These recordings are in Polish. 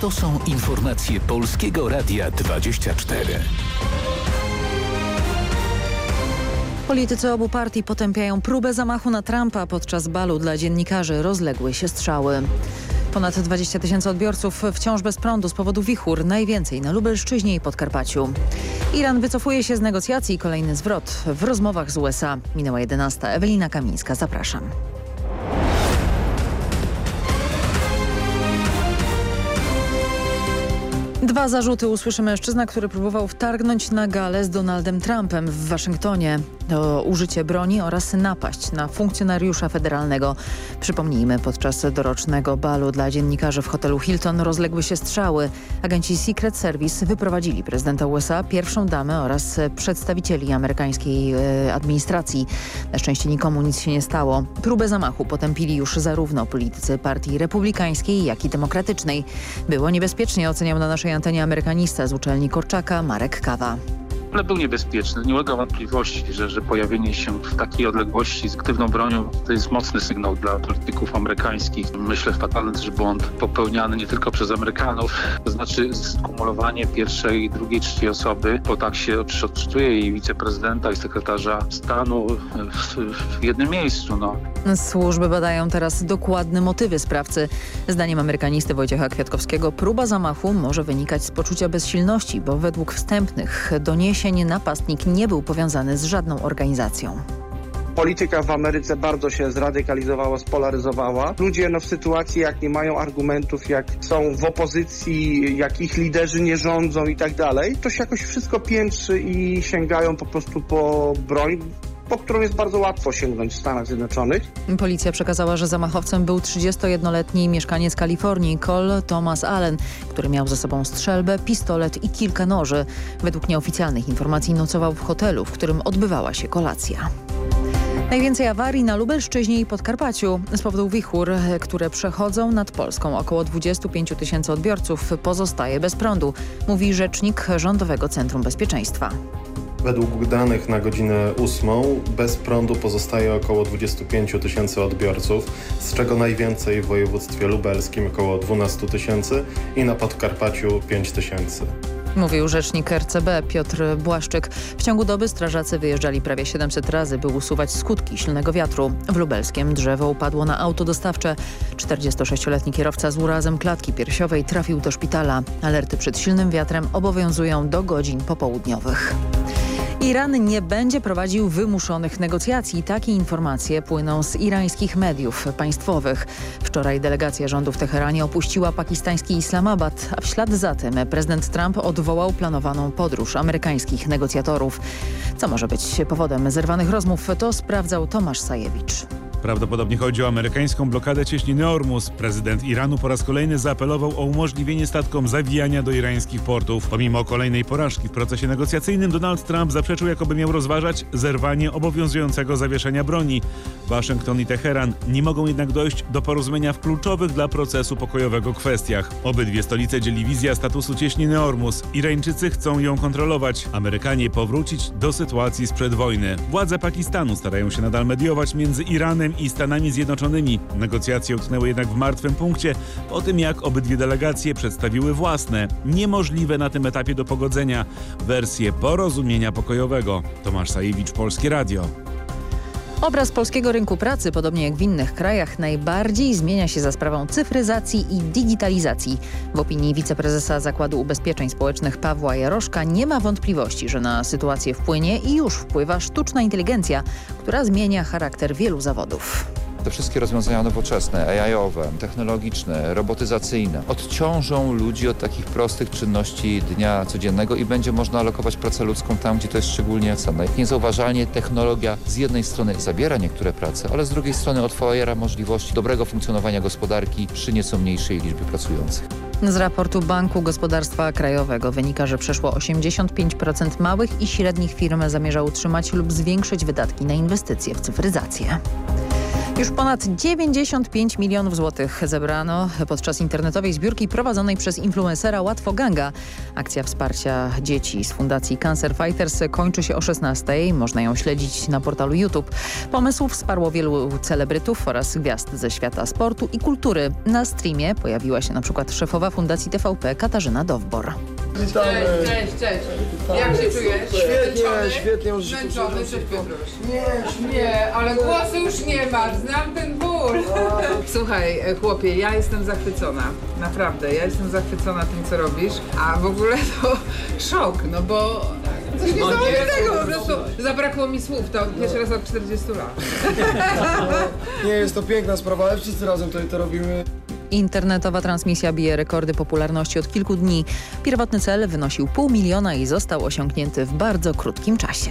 To są informacje Polskiego Radia 24. Politycy obu partii potępiają próbę zamachu na Trumpa podczas balu dla dziennikarzy. Rozległy się strzały. Ponad 20 tysięcy odbiorców wciąż bez prądu z powodu wichur, najwięcej na Lubelszczyźnie i Podkarpaciu. Iran wycofuje się z negocjacji, kolejny zwrot w rozmowach z USA. Minęła 11. Ewelina Kamińska, zapraszam. Dwa zarzuty usłyszy mężczyzna, który próbował wtargnąć na galę z Donaldem Trumpem w Waszyngtonie o użycie broni oraz napaść na funkcjonariusza federalnego. Przypomnijmy, podczas dorocznego balu dla dziennikarzy w hotelu Hilton rozległy się strzały. Agenci Secret Service wyprowadzili prezydenta USA, pierwszą damę oraz przedstawicieli amerykańskiej e, administracji. Na szczęście nikomu nic się nie stało. Próbę zamachu potępili już zarówno politycy partii republikańskiej, jak i demokratycznej. Było niebezpiecznie, oceniał na naszej antenie amerykanista z uczelni Korczaka Marek Kawa ale był niebezpieczny. Nie ulega wątpliwości, że, że pojawienie się w takiej odległości z aktywną bronią to jest mocny sygnał dla polityków amerykańskich. Myślę fatalny że błąd popełniany nie tylko przez Amerykanów, to znaczy skumulowanie pierwszej, drugiej, trzeciej osoby, bo tak się odczytuje i wiceprezydenta i sekretarza stanu w, w jednym miejscu. No. Służby badają teraz dokładne motywy sprawcy. Zdaniem amerykanisty Wojciecha Kwiatkowskiego próba zamachu może wynikać z poczucia bezsilności, bo według wstępnych doniesień napastnik nie był powiązany z żadną organizacją polityka w Ameryce bardzo się zradykalizowała, spolaryzowała. Ludzie no, w sytuacji, jak nie mają argumentów, jak są w opozycji, jak ich liderzy nie rządzą i tak dalej, to się jakoś wszystko piętrzy i sięgają po prostu po broń po którą jest bardzo łatwo sięgnąć w Stanach Zjednoczonych. Policja przekazała, że zamachowcem był 31-letni mieszkaniec Kalifornii Cole Thomas Allen, który miał ze sobą strzelbę, pistolet i kilka noży. Według nieoficjalnych informacji nocował w hotelu, w którym odbywała się kolacja. Najwięcej awarii na Lubelszczyźnie i Podkarpaciu z powodu wichur, które przechodzą nad Polską. Około 25 tysięcy odbiorców pozostaje bez prądu, mówi rzecznik Rządowego Centrum Bezpieczeństwa. Według danych na godzinę 8 bez prądu pozostaje około 25 tysięcy odbiorców, z czego najwięcej w województwie lubelskim około 12 tysięcy i na Podkarpaciu 5 tysięcy. Mówił rzecznik RCB Piotr Błaszczyk. W ciągu doby strażacy wyjeżdżali prawie 700 razy, by usuwać skutki silnego wiatru. W Lubelskiem drzewo upadło na auto dostawcze. 46-letni kierowca z urazem klatki piersiowej trafił do szpitala. Alerty przed silnym wiatrem obowiązują do godzin popołudniowych. Iran nie będzie prowadził wymuszonych negocjacji. Takie informacje płyną z irańskich mediów państwowych. Wczoraj delegacja rządu w Teheranie opuściła pakistański Islamabad, a w ślad za tym prezydent Trump odwołał planowaną podróż amerykańskich negocjatorów. Co może być powodem zerwanych rozmów, to sprawdzał Tomasz Sajewicz. Prawdopodobnie chodzi o amerykańską blokadę cieśniny Ormus. Prezydent Iranu po raz kolejny zaapelował o umożliwienie statkom zawijania do irańskich portów. Pomimo kolejnej porażki w procesie negocjacyjnym Donald Trump zaprzeczył jakoby miał rozważać zerwanie obowiązującego zawieszenia broni. Waszyngton i Teheran nie mogą jednak dojść do porozumienia w kluczowych dla procesu pokojowego kwestiach. Obydwie stolice dzieli wizja statusu cieśniny Ormus. Irańczycy chcą ją kontrolować, Amerykanie powrócić do sytuacji sprzed wojny. Władze Pakistanu starają się nadal mediować między Iranem i Stanami Zjednoczonymi. Negocjacje utknęły jednak w martwym punkcie po tym, jak obydwie delegacje przedstawiły własne, niemożliwe na tym etapie do pogodzenia, wersje porozumienia pokojowego. Tomasz Sajewicz, Polskie Radio. Obraz polskiego rynku pracy, podobnie jak w innych krajach, najbardziej zmienia się za sprawą cyfryzacji i digitalizacji. W opinii wiceprezesa Zakładu Ubezpieczeń Społecznych Pawła Jaroszka nie ma wątpliwości, że na sytuację wpłynie i już wpływa sztuczna inteligencja, która zmienia charakter wielu zawodów. Te wszystkie rozwiązania nowoczesne, AI-owe, technologiczne, robotyzacyjne odciążą ludzi od takich prostych czynności dnia codziennego i będzie można alokować pracę ludzką tam, gdzie to jest szczególnie cenne. Niezauważalnie technologia z jednej strony zabiera niektóre prace, ale z drugiej strony otwiera możliwości dobrego funkcjonowania gospodarki przy nieco mniejszej liczbie pracujących. Z raportu Banku Gospodarstwa Krajowego wynika, że przeszło 85% małych i średnich firm zamierza utrzymać lub zwiększyć wydatki na inwestycje w cyfryzację. Już ponad 95 milionów złotych zebrano podczas internetowej zbiórki prowadzonej przez influencera Łatwo Ganga. Akcja wsparcia dzieci z Fundacji Cancer Fighters kończy się o 16. Można ją śledzić na portalu YouTube. Pomysł wsparło wielu celebrytów oraz gwiazd ze świata sportu i kultury. Na streamie pojawiła się na przykład szefowa Fundacji TVP Katarzyna Dowbor. Witamy. Cześć, cześć, cześć. Jak się czujesz? Świetnie, Zmęczony? świetnie, Zmęczony, Piotruś. Nie, nie, ale głosu już nie masz, znam ten ból. Słuchaj, e, chłopie, ja jestem zachwycona, naprawdę, ja jestem zachwycona tym, co robisz, a w ogóle to szok, no bo coś niesamowitego, po prostu zabrakło mi słów, to pierwszy raz od 40 lat. Nie, jest to piękna sprawa, ale wszyscy razem tutaj to robimy. Internetowa transmisja bije rekordy popularności od kilku dni. Pierwotny cel wynosił pół miliona i został osiągnięty w bardzo krótkim czasie.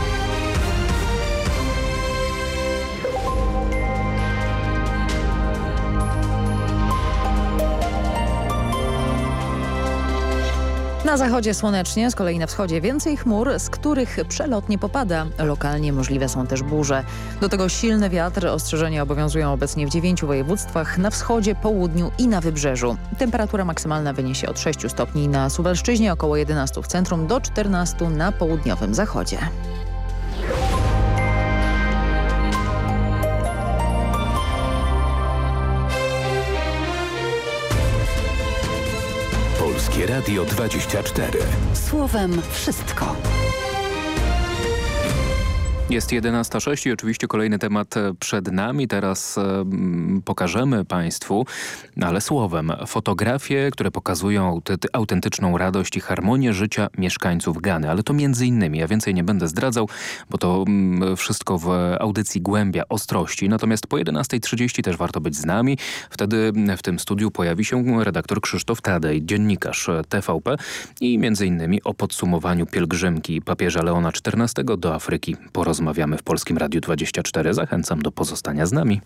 Na zachodzie słonecznie, z kolei na wschodzie więcej chmur, z których przelotnie popada. Lokalnie możliwe są też burze. Do tego silny wiatr. Ostrzeżenia obowiązują obecnie w dziewięciu województwach na wschodzie, południu i na wybrzeżu. Temperatura maksymalna wyniesie od 6 stopni na Suwalszczyźnie, około 11 w centrum, do 14 na południowym zachodzie. Polskie Radio 24. Słowem wszystko. Jest 11.06 i oczywiście kolejny temat e, przed nami. Teraz e, pokażemy Państwu, ale słowem, fotografie, które pokazują autentyczną radość i harmonię życia mieszkańców Gany. Ale to między innymi, ja więcej nie będę zdradzał, bo to wszystko w audycji Głębia Ostrości. Natomiast po 11.30 też warto być z nami. Wtedy w tym studiu pojawi się redaktor Krzysztof Tadej, dziennikarz e, TVP i między innymi o podsumowaniu pielgrzymki papieża Leona XIV do Afryki porozmawiamy w Polskim Radiu 24. Zachęcam do pozostania z nami.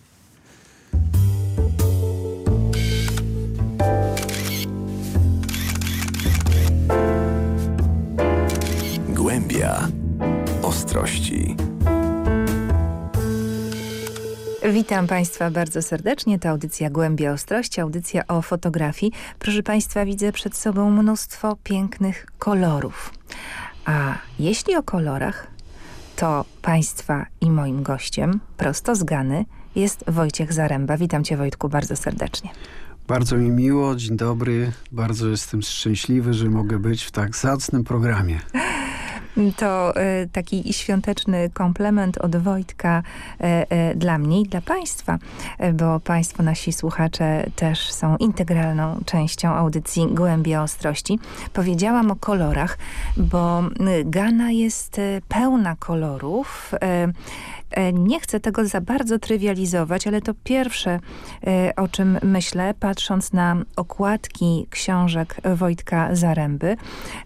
Głębia ostrości. Witam Państwa bardzo serdecznie. To audycja Głębia Ostrości, audycja o fotografii. Proszę Państwa, widzę przed sobą mnóstwo pięknych kolorów. A jeśli o kolorach, to Państwa i moim gościem, prosto z Gany, jest Wojciech Zaręba. Witam Cię Wojtku bardzo serdecznie. Bardzo mi miło, dzień dobry. Bardzo jestem szczęśliwy, że mogę być w tak zacnym programie. To e, taki świąteczny komplement od Wojtka e, e, dla mnie i dla Państwa, bo Państwo, nasi słuchacze też są integralną częścią audycji Głębia Ostrości. Powiedziałam o kolorach, bo Gana jest pełna kolorów. E, Nie chcę tego za bardzo trywializować, ale to pierwsze, e, o czym myślę, patrząc na okładki książek Wojtka Zaręby.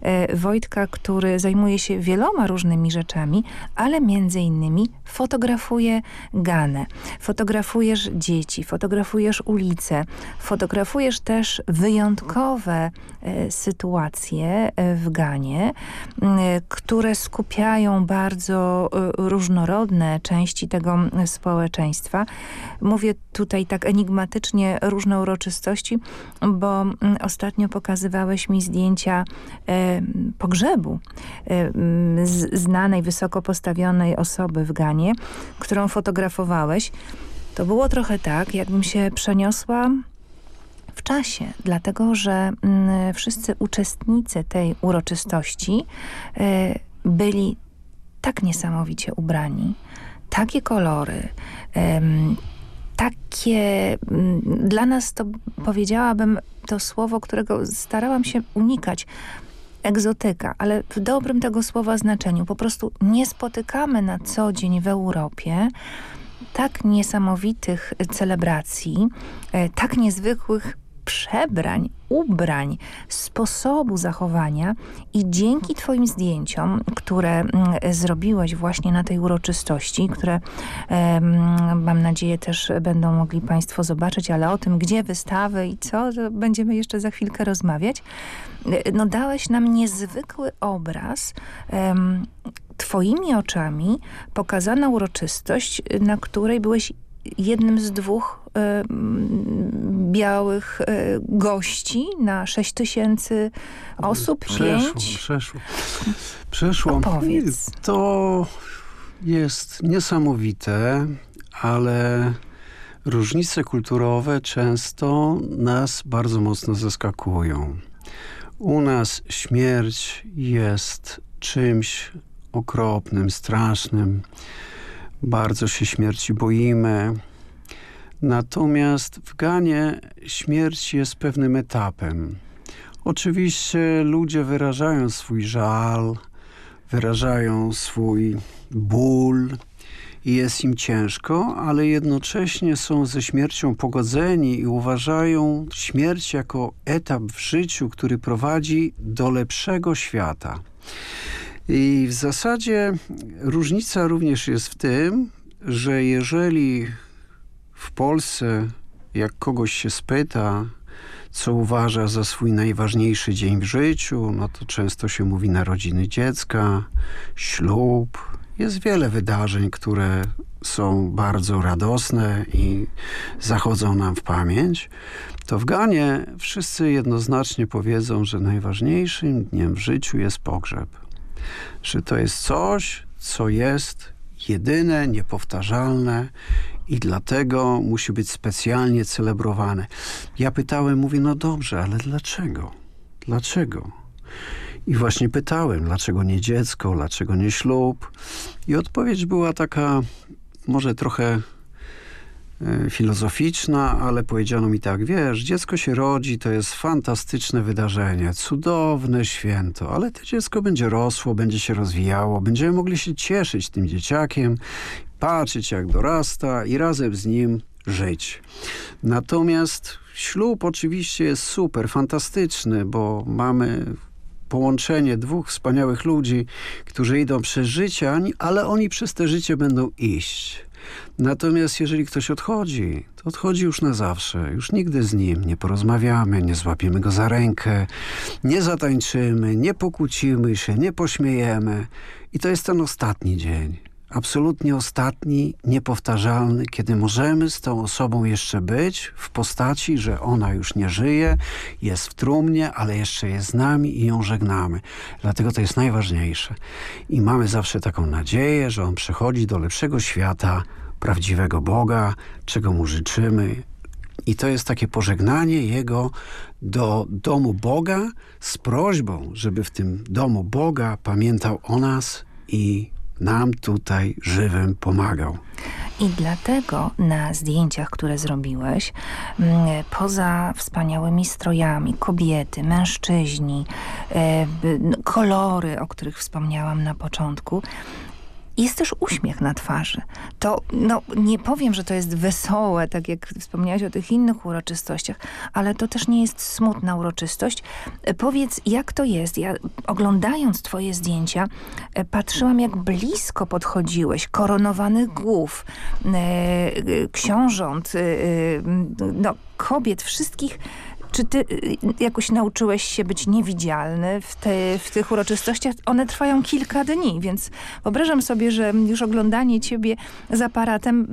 E, Wojtka, który zajmuje się wieloma różnymi rzeczami, ale między innymi fotografuje Ganę. Fotografujesz dzieci, fotografujesz ulice, fotografujesz też wyjątkowe sytuacje w Ganie, które skupiają bardzo różnorodne części tego m, społeczeństwa. Mówię tutaj tak enigmatycznie różne uroczystości, bo m, ostatnio pokazywałeś mi zdjęcia e, pogrzebu e, m, z, znanej, wysoko postawionej osoby w Ganie, którą fotografowałeś. To było trochę tak, jakbym się przeniosła w czasie, dlatego że mm, wszyscy uczestnicy tej uroczystości e, byli tak niesamowicie ubrani, takie kolory, takie, mm, dla nas to powiedziałabym to słowo, którego starałam się unikać, egzotyka, ale w dobrym tego słowa znaczeniu. Po prostu nie spotykamy na co dzień w Europie tak niesamowitych celebracji, e, tak niezwykłych przebrań, ubrań, sposobu zachowania i dzięki twoim zdjęciom, które mm, zrobiłeś właśnie na tej uroczystości, które mam nadzieję też będą mogli państwo zobaczyć, ale o tym, gdzie wystawy i co, będziemy jeszcze za chwilkę rozmawiać. E, no dałeś nam niezwykły obraz twoimi oczami pokazana uroczystość, na której byłeś jednym z dwóch y, białych y, gości na 6 tysięcy osób, przeszło, pięć. Przeszło, przeszło. Opowiedz. To jest niesamowite, ale różnice kulturowe często nas bardzo mocno zaskakują. U nas śmierć jest czymś okropnym, strasznym. Bardzo się śmierci boimy. Natomiast w Ganie śmierć jest pewnym etapem. Oczywiście ludzie wyrażają swój żal, wyrażają swój ból i jest im ciężko, ale jednocześnie są ze śmiercią pogodzeni i uważają śmierć jako etap w życiu, który prowadzi do lepszego świata. I w zasadzie różnica również jest w tym, że jeżeli w Polsce jak kogoś się spyta, co uważa za swój najważniejszy dzień w życiu, no to często się mówi narodziny dziecka, ślub. Jest wiele wydarzeń, które są bardzo radosne i zachodzą nam w pamięć. To w Ganie wszyscy jednoznacznie powiedzą, że najważniejszym dniem w życiu jest pogrzeb że to jest coś, co jest jedyne, niepowtarzalne i dlatego musi być specjalnie celebrowane. Ja pytałem, mówię, no dobrze, ale dlaczego? Dlaczego? I właśnie pytałem, dlaczego nie dziecko, dlaczego nie ślub? I odpowiedź była taka, może trochę filozoficzna, ale powiedziano mi tak, wiesz, dziecko się rodzi, to jest fantastyczne wydarzenie, cudowne święto, ale to dziecko będzie rosło, będzie się rozwijało, będziemy mogli się cieszyć tym dzieciakiem, patrzeć jak dorasta i razem z nim żyć. Natomiast ślub oczywiście jest super, fantastyczny, bo mamy połączenie dwóch wspaniałych ludzi, którzy idą przez życie, ale oni przez te życie będą iść. Natomiast jeżeli ktoś odchodzi, to odchodzi już na zawsze. Już nigdy z nim nie porozmawiamy, nie złapiemy go za rękę, nie zatańczymy, nie pokłócimy się, nie pośmiejemy. I to jest ten ostatni dzień. Absolutnie ostatni, niepowtarzalny, kiedy możemy z tą osobą jeszcze być w postaci, że ona już nie żyje, jest w trumnie, ale jeszcze jest z nami i ją żegnamy. Dlatego to jest najważniejsze. I mamy zawsze taką nadzieję, że on przechodzi do lepszego świata, prawdziwego Boga, czego mu życzymy. I to jest takie pożegnanie Jego do domu Boga z prośbą, żeby w tym domu Boga pamiętał o nas i nam tutaj żywym pomagał. I dlatego na zdjęciach, które zrobiłeś, mm, poza wspaniałymi strojami, kobiety, mężczyźni, e, kolory, o których wspomniałam na początku, jest też uśmiech na twarzy. To, no, nie powiem, że to jest wesołe, tak jak wspomniałeś o tych innych uroczystościach, ale to też nie jest smutna uroczystość. E, powiedz, jak to jest? Ja oglądając twoje zdjęcia, e, patrzyłam, jak blisko podchodziłeś, koronowanych głów, e, książąt, no, kobiet, wszystkich czy ty y, jakoś nauczyłeś się być niewidzialny w, te, w tych uroczystościach? One trwają kilka dni, więc wyobrażam sobie, że już oglądanie ciebie z aparatem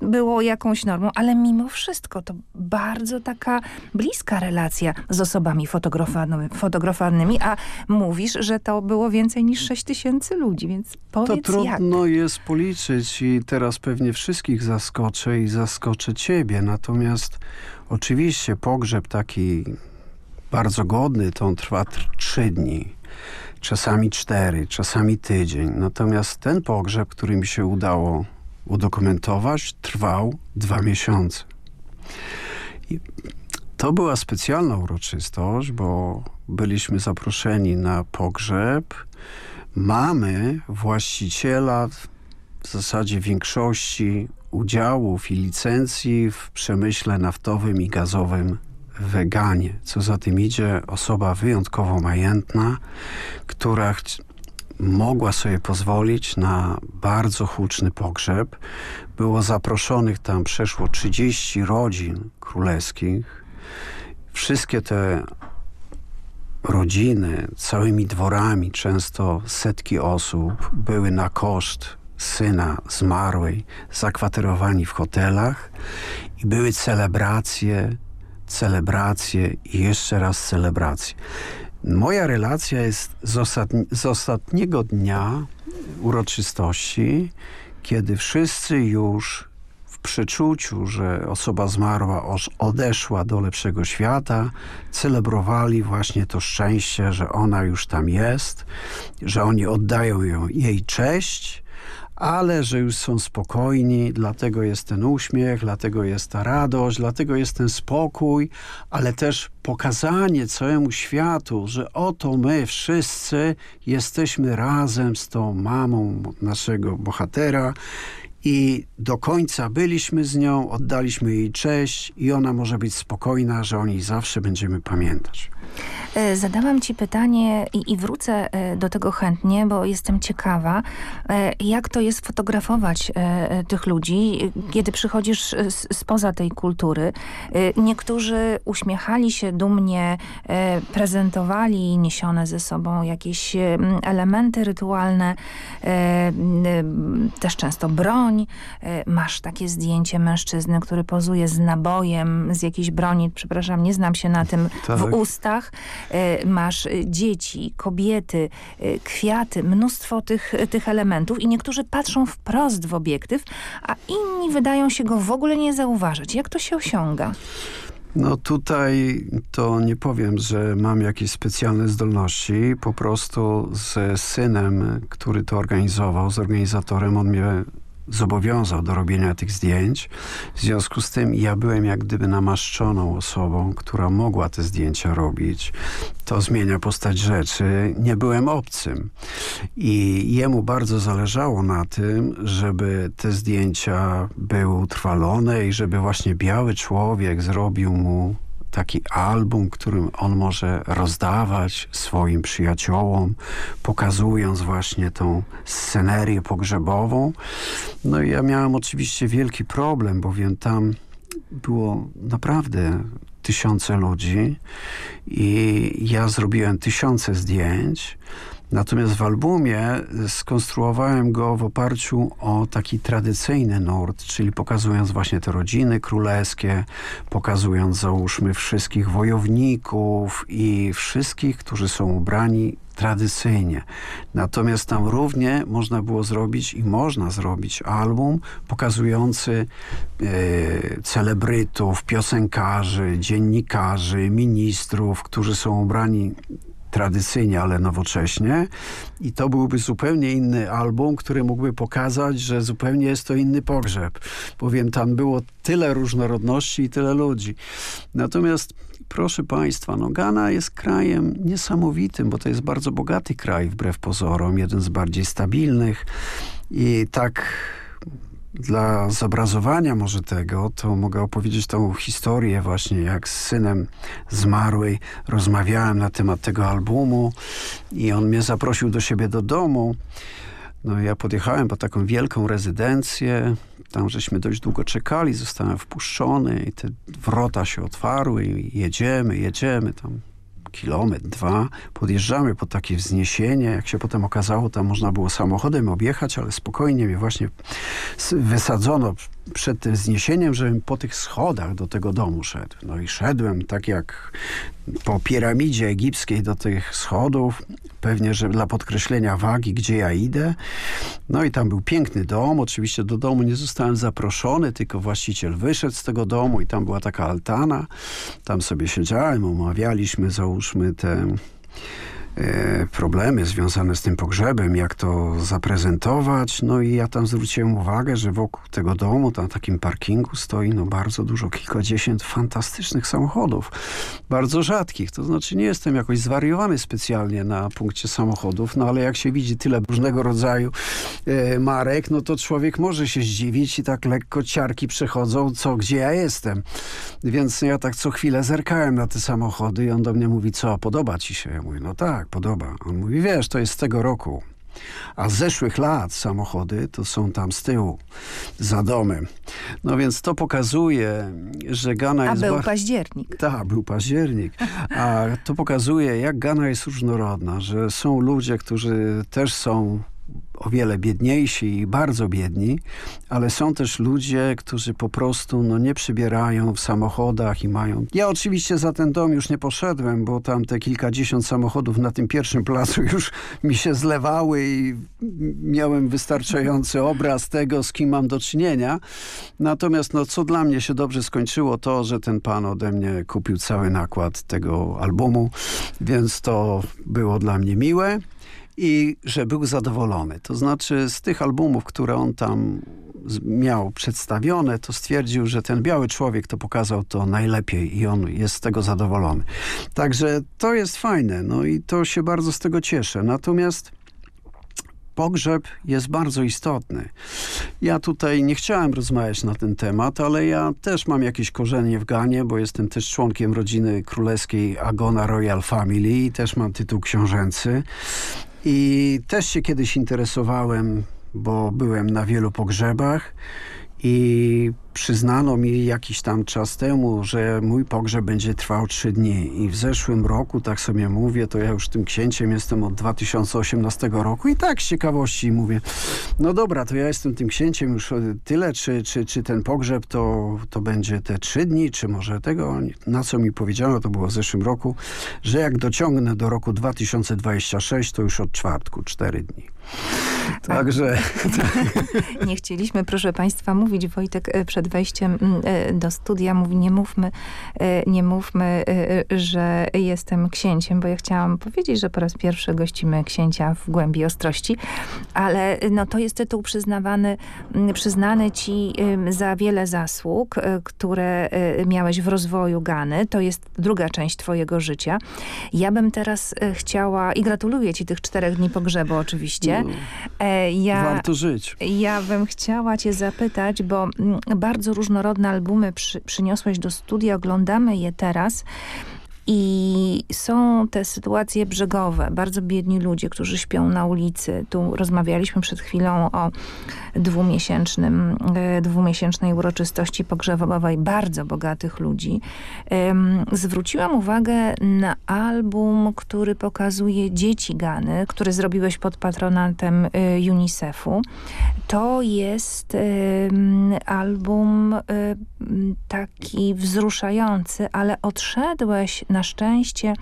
było jakąś normą, ale mimo wszystko to bardzo taka bliska relacja z osobami fotografowanymi, a mówisz, że to było więcej niż 6 tysięcy ludzi, więc powiedz To trudno jak? jest policzyć i teraz pewnie wszystkich zaskoczę i zaskoczę ciebie, natomiast Oczywiście pogrzeb taki bardzo godny, to on trwa trzy dni, czasami cztery, czasami tydzień. Natomiast ten pogrzeb, który mi się udało udokumentować, trwał dwa miesiące. I to była specjalna uroczystość, bo byliśmy zaproszeni na pogrzeb mamy właściciela w zasadzie większości udziałów i licencji w przemyśle naftowym i gazowym weganie. Co za tym idzie, osoba wyjątkowo majętna, która mogła sobie pozwolić na bardzo huczny pogrzeb. Było zaproszonych tam przeszło 30 rodzin królewskich. Wszystkie te rodziny, całymi dworami, często setki osób, były na koszt syna zmarłej, zakwaterowani w hotelach i były celebracje, celebracje i jeszcze raz celebracje. Moja relacja jest z, ostatni z ostatniego dnia uroczystości, kiedy wszyscy już w przeczuciu, że osoba zmarła odeszła do lepszego świata, celebrowali właśnie to szczęście, że ona już tam jest, że oni oddają ją, jej cześć, ale że już są spokojni, dlatego jest ten uśmiech, dlatego jest ta radość, dlatego jest ten spokój, ale też pokazanie całemu światu, że oto my wszyscy jesteśmy razem z tą mamą naszego bohatera i do końca byliśmy z nią, oddaliśmy jej cześć i ona może być spokojna, że o niej zawsze będziemy pamiętać. E, zadałam ci pytanie i, i, wrócę e, do tego chętnie, bo jestem ciekawa, e, jak to jest fotografować tych ludzi, kiedy przychodzisz spoza tej kultury. Niektórzy uśmiechali się dumnie, prezentowali niesione ze sobą jakieś elementy rytualne, też często broń. Masz takie zdjęcie mężczyzny, który pozuje z nabojem z jakiejś broni, przepraszam, nie znam się na tym, tak. w ustach. E, masz dzieci, kobiety, e, kwiaty, mnóstwo tych, tych elementów i niektórzy patrzą wprost w obiektyw, a inni wydają się go w ogóle nie zauważać. Jak to się osiąga? No tutaj to nie powiem, że mam jakieś specjalne zdolności. Po prostu z synem, który to organizował, z organizatorem, on mnie zobowiązał do robienia tych zdjęć. W związku z tym ja byłem jak gdyby namaszczoną osobą, która mogła te zdjęcia robić. To zmienia postać rzeczy. Nie byłem obcym. I jemu bardzo zależało na tym, żeby te zdjęcia były utrwalone i żeby właśnie biały człowiek zrobił mu taki album, którym on może rozdawać swoim przyjaciołom, pokazując właśnie tą scenerię pogrzebową. No i ja miałem oczywiście wielki problem, bowiem tam było naprawdę tysiące ludzi i ja zrobiłem tysiące zdjęć, Natomiast w albumie skonstruowałem go w oparciu o taki tradycyjny nurt, czyli pokazując właśnie te rodziny królewskie, pokazując załóżmy wszystkich wojowników i wszystkich, którzy są ubrani tradycyjnie. Natomiast tam równie można było zrobić i można zrobić album pokazujący e, celebrytów, piosenkarzy, dziennikarzy, ministrów, którzy są ubrani tradycyjnie, ale nowocześnie i to byłby zupełnie inny album, który mógłby pokazać, że zupełnie jest to inny pogrzeb, bowiem tam było tyle różnorodności i tyle ludzi. Natomiast proszę Państwa, no Ghana jest krajem niesamowitym, bo to jest bardzo bogaty kraj wbrew pozorom, jeden z bardziej stabilnych i tak dla zobrazowania może tego, to mogę opowiedzieć tą historię właśnie, jak z synem zmarłej rozmawiałem na temat tego albumu i on mnie zaprosił do siebie do domu. No ja podjechałem po taką wielką rezydencję, tam żeśmy dość długo czekali, zostałem wpuszczony i te wrota się otwarły i jedziemy, jedziemy tam kilometr, dwa. Podjeżdżamy pod takie wzniesienie. Jak się potem okazało, tam można było samochodem objechać, ale spokojnie mnie właśnie wysadzono przed tym zniesieniem, żebym po tych schodach do tego domu szedł. No i szedłem tak jak po piramidzie egipskiej do tych schodów, pewnie, że dla podkreślenia wagi, gdzie ja idę. No i tam był piękny dom. Oczywiście do domu nie zostałem zaproszony, tylko właściciel wyszedł z tego domu i tam była taka altana. Tam sobie siedziałem, omawialiśmy, załóżmy, te problemy związane z tym pogrzebem, jak to zaprezentować. No i ja tam zwróciłem uwagę, że wokół tego domu, na takim parkingu stoi no bardzo dużo, kilkadziesiąt fantastycznych samochodów. Bardzo rzadkich. To znaczy nie jestem jakoś zwariowany specjalnie na punkcie samochodów, no ale jak się widzi tyle różnego rodzaju e, marek, no to człowiek może się zdziwić i tak lekko ciarki przechodzą, co, gdzie ja jestem. Więc ja tak co chwilę zerkałem na te samochody i on do mnie mówi, co, podoba ci się? Ja mówię, no tak, podoba. On mówi, wiesz, to jest z tego roku. A z zeszłych lat samochody to są tam z tyłu, za domem. No więc to pokazuje, że Gana A jest... był bar- październik. tak, był październik. A to pokazuje, jak Gana jest różnorodna, że są ludzie, którzy też są o wiele biedniejsi i bardzo biedni, ale są też ludzie, którzy po prostu no, nie przybierają w samochodach i mają... Ja oczywiście za ten dom już nie poszedłem, bo tam te kilkadziesiąt samochodów na tym pierwszym placu już mi się zlewały i miałem wystarczający obraz tego, z kim mam do czynienia. Natomiast no, co dla mnie się dobrze skończyło, to, że ten pan ode mnie kupił cały nakład tego albumu, więc to było dla mnie miłe i że był zadowolony. To znaczy z tych albumów, które on tam miał przedstawione, to stwierdził, że ten biały człowiek to pokazał to najlepiej i on jest z tego zadowolony. Także to jest fajne, no i to się bardzo z tego cieszę. Natomiast pogrzeb jest bardzo istotny. Ja tutaj nie chciałem rozmawiać na ten temat, ale ja też mam jakieś korzenie w Ganie, bo jestem też członkiem rodziny królewskiej Agona Royal Family i też mam tytuł książęcy. I też się kiedyś interesowałem, bo byłem na wielu pogrzebach i przyznano mi jakiś tam czas temu, że mój pogrzeb będzie trwał trzy dni. I w zeszłym roku, tak sobie mówię, to ja już tym księciem jestem od 2018 roku i tak z ciekawości mówię, no dobra, to ja jestem tym księciem już tyle, czy, czy, czy ten pogrzeb to, to będzie te trzy dni, czy może tego, na co mi powiedziano, to było w zeszłym roku, że jak dociągnę do roku 2026, to już od czwartku, cztery dni. Także... Nie chcieliśmy, proszę Państwa, mówić. Wojtek e, przed wejściem mm, e, do studia mówi, nie mówmy, e, nie mówmy, że jestem księciem, bo ja chciałam powiedzieć, że po raz pierwszy gościmy księcia w głębi ostrości, ale no, to jest tytuł przyznawany, mm, przyznany ci za wiele zasług, które miałeś w rozwoju Gany. To jest druga część twojego życia. Ja bym teraz chciała, i gratuluję ci tych czterech dni pogrzebu oczywiście. E, Ja, Warto żyć. ja bym chciała cię zapytać, bo mm, bardzo różnorodne albumy przy, przyniosłeś do studia, oglądamy je teraz. I są te sytuacje brzegowe, bardzo biedni ludzie, którzy śpią na ulicy. Tu rozmawialiśmy przed chwilą o dwumiesięcznym, e, dwumiesięcznej uroczystości pogrzebowej bardzo bogatych ludzi. Zwróciłam uwagę na album, który pokazuje dzieci Gany, który zrobiłeś pod patronatem e, UNICEF-u. To jest album e, taki wzruszający, ale odszedłeś na szczęście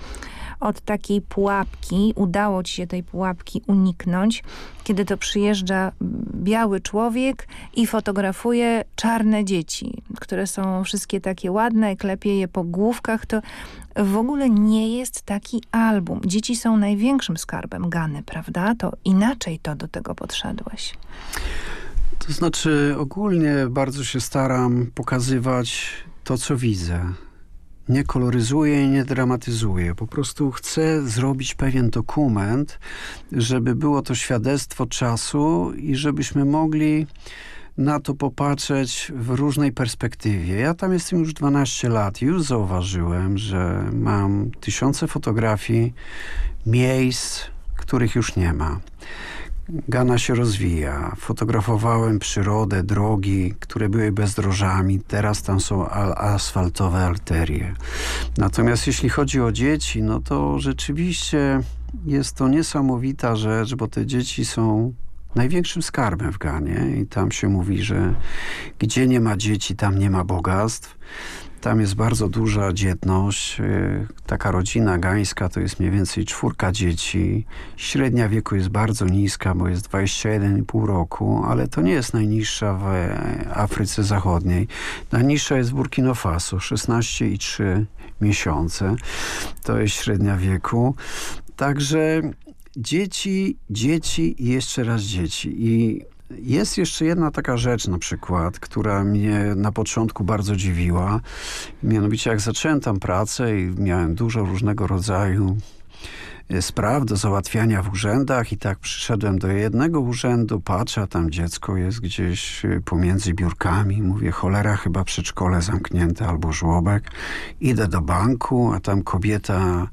od takiej pułapki. Udało ci się tej pułapki uniknąć, kiedy to przyjeżdża biały człowiek i fotografuje czarne dzieci, które są wszystkie takie ładne, klepie je po główkach. To w ogóle nie jest taki album. Dzieci są największym skarbem Gany, prawda? To inaczej to do tego podszedłeś. To znaczy ogólnie bardzo się staram pokazywać to, co widzę. Nie koloryzuję i nie dramatyzuję. Po prostu chcę zrobić pewien dokument, żeby było to świadectwo czasu i żebyśmy mogli na to popatrzeć w różnej perspektywie. Ja tam jestem już 12 lat i już zauważyłem, że mam tysiące fotografii miejsc, których już nie ma. Gana się rozwija. Fotografowałem przyrodę, drogi, które były bezdrożami. Teraz tam są al- asfaltowe arterie. Natomiast jeśli chodzi o dzieci, no to rzeczywiście jest to niesamowita rzecz, bo te dzieci są największym skarbem w Ganie i tam się mówi, że gdzie nie ma dzieci, tam nie ma bogactw. Tam jest bardzo duża dzietność. Yy, Taka rodzina gańska to jest mniej więcej czwórka dzieci. Średnia wieku jest bardzo niska, bo jest 21,5 roku, ale to nie jest najniższa w Afryce Zachodniej. Najniższa jest w Burkina Faso, 16,3 miesiące. To jest średnia wieku. Także dzieci, dzieci i jeszcze raz dzieci. I jest jeszcze jedna taka rzecz na przykład, która mnie na początku bardzo dziwiła. Mianowicie jak zacząłem tam pracę i miałem dużo różnego rodzaju spraw do załatwiania w urzędach i tak przyszedłem do jednego urzędu, patrzę, a tam dziecko jest gdzieś e, pomiędzy biurkami. Mówię, cholera, chyba przedszkole zamknięte albo żłobek. Idę do banku, a tam kobieta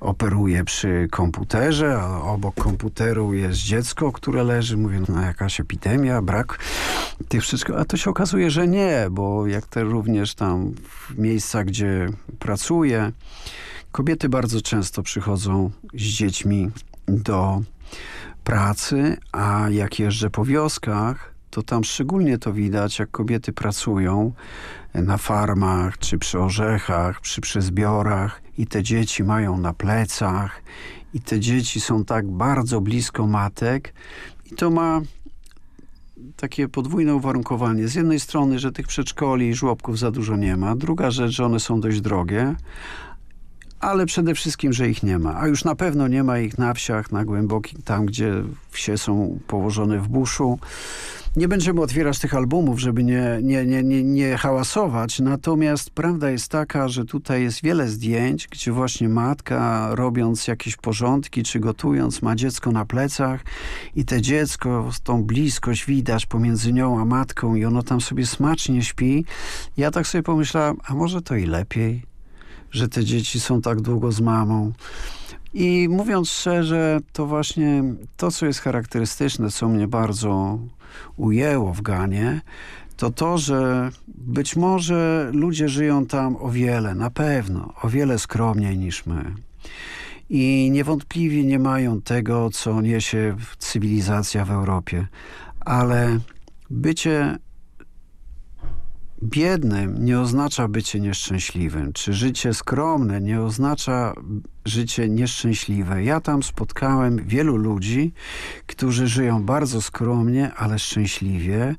operuje przy komputerze, a obok komputeru jest dziecko, które leży. Mówię, no jakaś epidemia, brak tych wszystkich. A to się okazuje, że nie, bo jak te również tam w miejscach, gdzie pracuję, Kobiety bardzo często przychodzą z dziećmi do pracy, a jak jeżdżę po wioskach, to tam szczególnie to widać, jak kobiety pracują na farmach, czy przy orzechach, przy przezbiorach i te dzieci mają na plecach i te dzieci są tak bardzo blisko matek i to ma takie podwójne uwarunkowanie. Z jednej strony, że tych przedszkoli i żłobków za dużo nie ma. Druga rzecz, że one są dość drogie ale przede wszystkim, że ich nie ma. A już na pewno nie ma ich na wsiach, na głębokim, tam gdzie wsie są położone w buszu. Nie będziemy otwierać tych albumów, żeby nie, nie, nie, nie, nie hałasować, natomiast prawda jest taka, że tutaj jest wiele zdjęć, gdzie właśnie matka robiąc jakieś porządki, czy gotując, ma dziecko na plecach i te dziecko, tą bliskość widać pomiędzy nią a matką i ono tam sobie smacznie śpi. Ja tak sobie pomyślałam, a może to i lepiej, że te dzieci są tak długo z mamą. I mówiąc szczerze, to właśnie to, co jest charakterystyczne, co mnie bardzo ujęło w Ganie, to to, że być może ludzie żyją tam o wiele, na pewno, o wiele skromniej niż my. I niewątpliwie nie mają tego, co niesie cywilizacja w Europie. Ale bycie biednym nie oznacza bycie nieszczęśliwym, czy życie skromne nie oznacza życie nieszczęśliwe. Ja tam spotkałem wielu ludzi, którzy żyją bardzo skromnie, ale szczęśliwie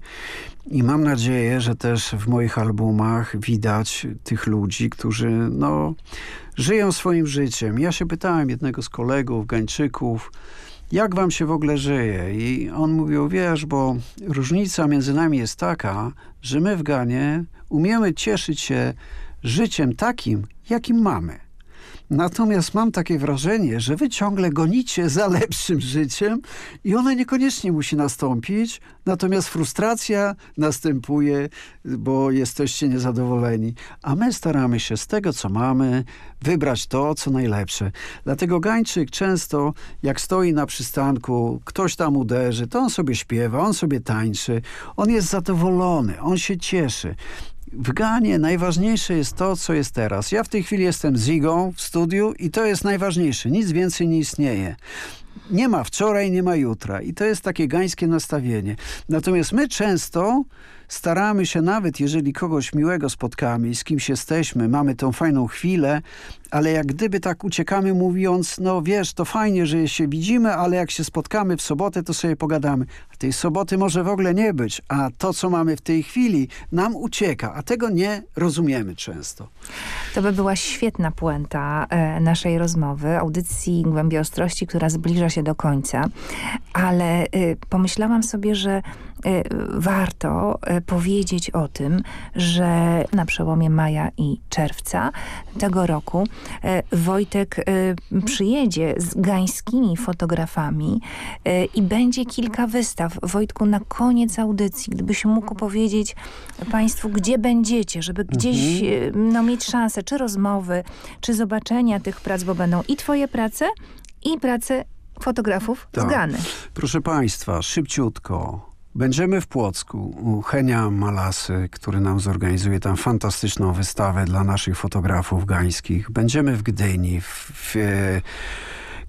i mam nadzieję, że też w moich albumach widać tych ludzi, którzy no, żyją swoim życiem. Ja się pytałem jednego z kolegów, Gańczyków, jak wam się w ogóle żyje? I on mówił, wiesz, bo różnica między nami jest taka, że my w Ganie umiemy cieszyć się życiem takim, jakim mamy. Natomiast mam takie wrażenie, że wy ciągle gonicie za lepszym życiem i ono niekoniecznie musi nastąpić, natomiast frustracja następuje, bo jesteście niezadowoleni. A my staramy się z tego, co mamy, wybrać to, co najlepsze. Dlatego Gańczyk często, jak stoi na przystanku, ktoś tam uderzy, to on sobie śpiewa, on sobie tańczy, on jest zadowolony, on się cieszy w Ganie najważniejsze jest to, co jest teraz. Ja w tej chwili jestem Zigą w studiu i to jest najważniejsze. Nic więcej nie istnieje. Nie ma wczoraj, nie ma jutra. I to jest takie gańskie nastawienie. Natomiast my często staramy się nawet, jeżeli kogoś miłego spotkamy i z kimś jesteśmy, mamy tą fajną chwilę, ale jak gdyby tak uciekamy mówiąc, no wiesz, to fajnie, że się widzimy, ale jak się spotkamy w sobotę, to sobie pogadamy. A tej soboty może w ogóle nie być, a to, co mamy w tej chwili, nam ucieka, a tego nie rozumiemy często. To by była świetna puenta e, naszej rozmowy, audycji Głębi Ostrości, która zbliża się do końca, ale e, pomyślałam sobie, że E, warto powiedzieć o tym, że na przełomie maja i czerwca tego roku Wojtek przyjedzie z gańskimi fotografami i będzie kilka wystaw. Wojtku, na koniec audycji, gdybyś mógł powiedzieć Państwu, gdzie będziecie, żeby gdzieś mhm. no, mieć szansę, czy rozmowy, czy zobaczenia tych prac, bo będą i twoje prace, i prace fotografów tak. z Gany. Proszę Państwa, szybciutko. Będziemy w Płocku u Henia Malasy, który nam zorganizuje tam fantastyczną wystawę dla naszych fotografów gańskich. Będziemy w Gdyni, w, w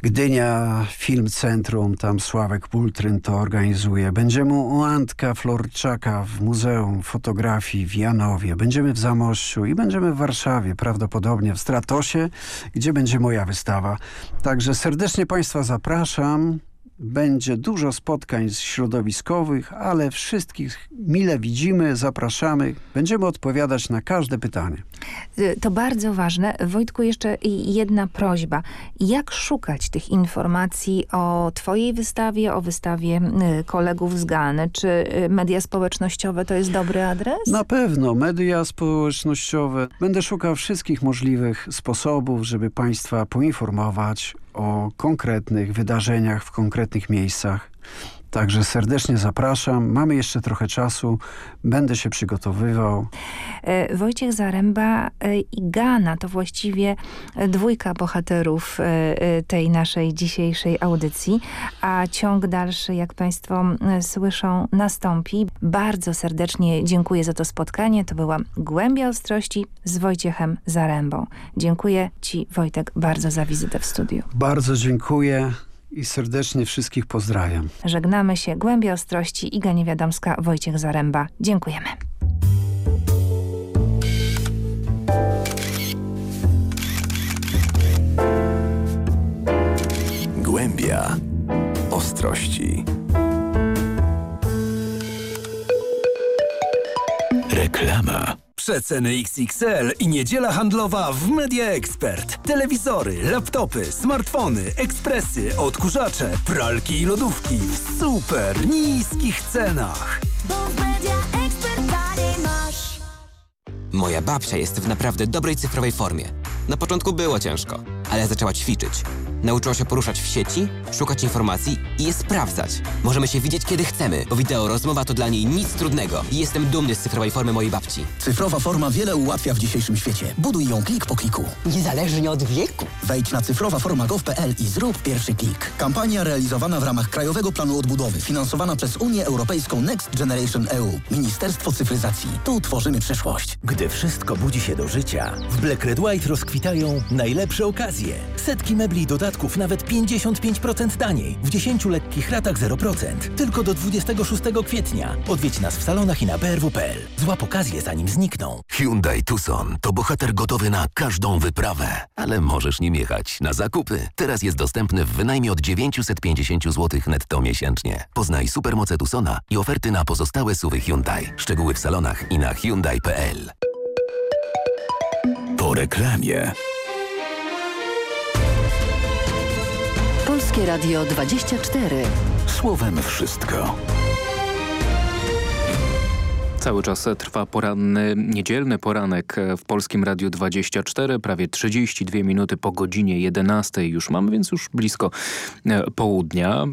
Gdynia Film Centrum, tam Sławek Pultryn to organizuje. Będziemy u Antka Florczaka w Muzeum Fotografii w Janowie. Będziemy w Zamościu i będziemy w Warszawie, prawdopodobnie w Stratosie, gdzie będzie moja wystawa. Także serdecznie Państwa zapraszam. Będzie dużo spotkań środowiskowych, ale wszystkich mile widzimy, zapraszamy. Będziemy odpowiadać na każde pytanie. Y, to bardzo ważne. Wojtku, jeszcze jedna prośba. Jak szukać tych informacji o twojej wystawie, o wystawie y, kolegów z Gany? Czy y, media społecznościowe to jest dobry adres? Na pewno. Media społecznościowe. Będę szukał wszystkich możliwych sposobów, żeby państwa poinformować o konkretnych wydarzeniach w konkretnych miejscach. Także serdecznie zapraszam. Mamy jeszcze trochę czasu. Będę się przygotowywał. E, Wojciech Zaręba e, i Gana to właściwie dwójka bohaterów e, tej naszej dzisiejszej audycji, a ciąg dalszy, jak Państwo słyszą, nastąpi. Bardzo serdecznie dziękuję za to spotkanie. To była Głębia Ostrości z Wojciechem Zarębą. Dziękuję Ci, Wojtek, bardzo za wizytę w studiu. Bardzo dziękuję i serdecznie wszystkich pozdrawiam. Żegnamy się. Głębia Ostrości, Iga Niewiadomska, Wojciech Zaręba. Dziękujemy. Głębia Ostrości. Reklama. Przeceny XXL i niedziela handlowa w Media Expert. Telewizory, laptopy, smartfony, ekspresy, odkurzacze, pralki i lodówki w super niskich cenach. Bo w Media Expert masz. Moja babcia jest w naprawdę dobrej cyfrowej formie. Na początku było ciężko, ale zaczęła ćwiczyć. Nauczyła się poruszać w sieci, szukać informacji i je sprawdzać. Możemy się widzieć kiedy chcemy, bo wideo rozmowa to dla niej nic trudnego. I jestem dumny z cyfrowej formy mojej babci. Cyfrowa forma wiele ułatwia w dzisiejszym świecie. Buduj ją klik po kliku. Niezależnie od wieku. Wejdź na cyfrowaforma.gov.pl i zrób pierwszy klik. Kampania realizowana w ramach Krajowego Planu Odbudowy, finansowana przez Unię Europejską Next Generation EU. Ministerstwo Cyfryzacji. Tu tworzymy przyszłość. Gdy wszystko budzi się do życia, w Black Red White rozkwitają najlepsze okazje. Setki mebli dodatkowych dodatków nawet 55% taniej. W 10 lekkich ratach 0%. Tylko do 26 kwietnia. Odwiedź nas w salonach i na brw.pl. Złap okazję zanim znikną. Hyundai Tucson to bohater gotowy na każdą wyprawę. Ale możesz nim jechać na zakupy. Teraz jest dostępny w wynajmie od 950 zł netto miesięcznie. Poznaj supermoce Tucsona i oferty na pozostałe suwy Hyundai. Szczegóły w salonach i na Hyundai.pl. Po reklamie. Polskie Radio 24. Słowem wszystko. Cały czas trwa poranny, niedzielny poranek w Polskim Radiu 24, prawie 32 minuty po godzinie 11 już mamy, więc już blisko e, południa.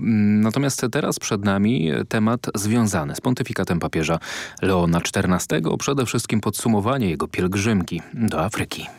Natomiast teraz przed nami temat związany z pontyfikatem papieża Leona XIV, przede wszystkim podsumowanie jego pielgrzymki do Afryki.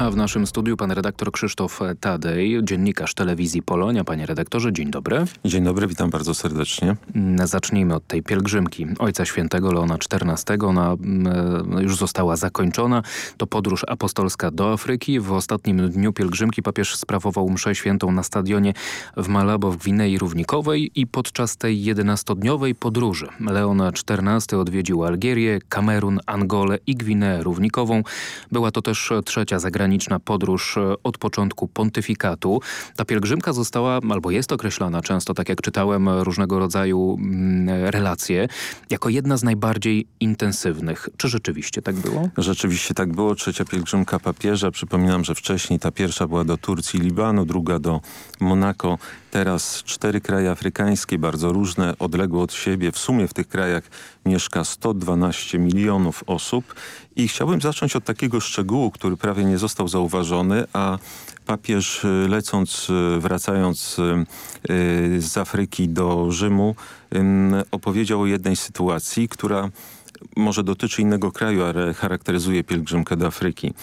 A w naszym studiu pan redaktor Krzysztof Tadej, dziennikarz telewizji Polonia. Panie redaktorze, dzień dobry. Dzień dobry, witam bardzo serdecznie. Mm, zacznijmy od tej pielgrzymki Ojca Świętego Leona XIV. Ona mm, już została zakończona. To podróż apostolska do Afryki. W ostatnim dniu pielgrzymki papież sprawował mszę świętą na stadionie w Malabo w Gwinei Równikowej i podczas tej jedenastodniowej podróży Leon XIV odwiedził Algierię, Kamerun, Angolę i Gwineę Równikową. Była to też trzecia zagraniczna zagraniczna podróż e, od początku pontyfikatu. Ta pielgrzymka została, albo jest określana często, tak jak czytałem różnego rodzaju mm, relacje, jako jedna z najbardziej intensywnych. Czy rzeczywiście tak było? Rzeczywiście tak było. Trzecia pielgrzymka papieża. Przypominam, że wcześniej ta pierwsza była do Turcji Libanu, druga do Monako. Teraz cztery kraje afrykańskie, bardzo różne, odległe od siebie. W sumie w tych krajach mieszka 112 milionów osób. I chciałbym zacząć od takiego szczegółu, który prawie nie został zauważony, a papież y, lecąc, y, wracając y, z Afryki do Rzymu opowiedział o jednej sytuacji, która może dotyczy innego kraju, ale charakteryzuje pielgrzymkę do Afryki.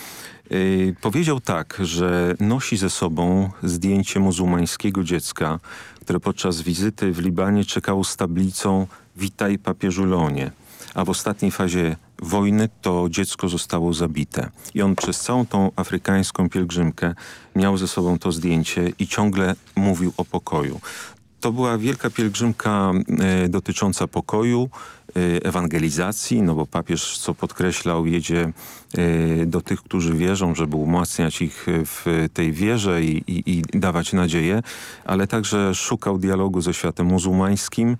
Powiedział tak, że nosi ze sobą zdjęcie muzułmańskiego dziecka, które podczas wizyty w Libanie czekało z tablicą Witaj papieżu Leonie a w ostatniej fazie wojny to dziecko zostało zabite. I on przez całą tą afrykańską pielgrzymkę miał ze sobą to zdjęcie i ciągle mówił o pokoju. To była wielka pielgrzymka e, dotycząca pokoju, e, ewangelizacji, no bo papież, co podkreślał, jedzie e, do tych, którzy wierzą, żeby umacniać ich w tej wierze i, i, i dawać nadzieję, ale także szukał dialogu ze światem muzułmańskim,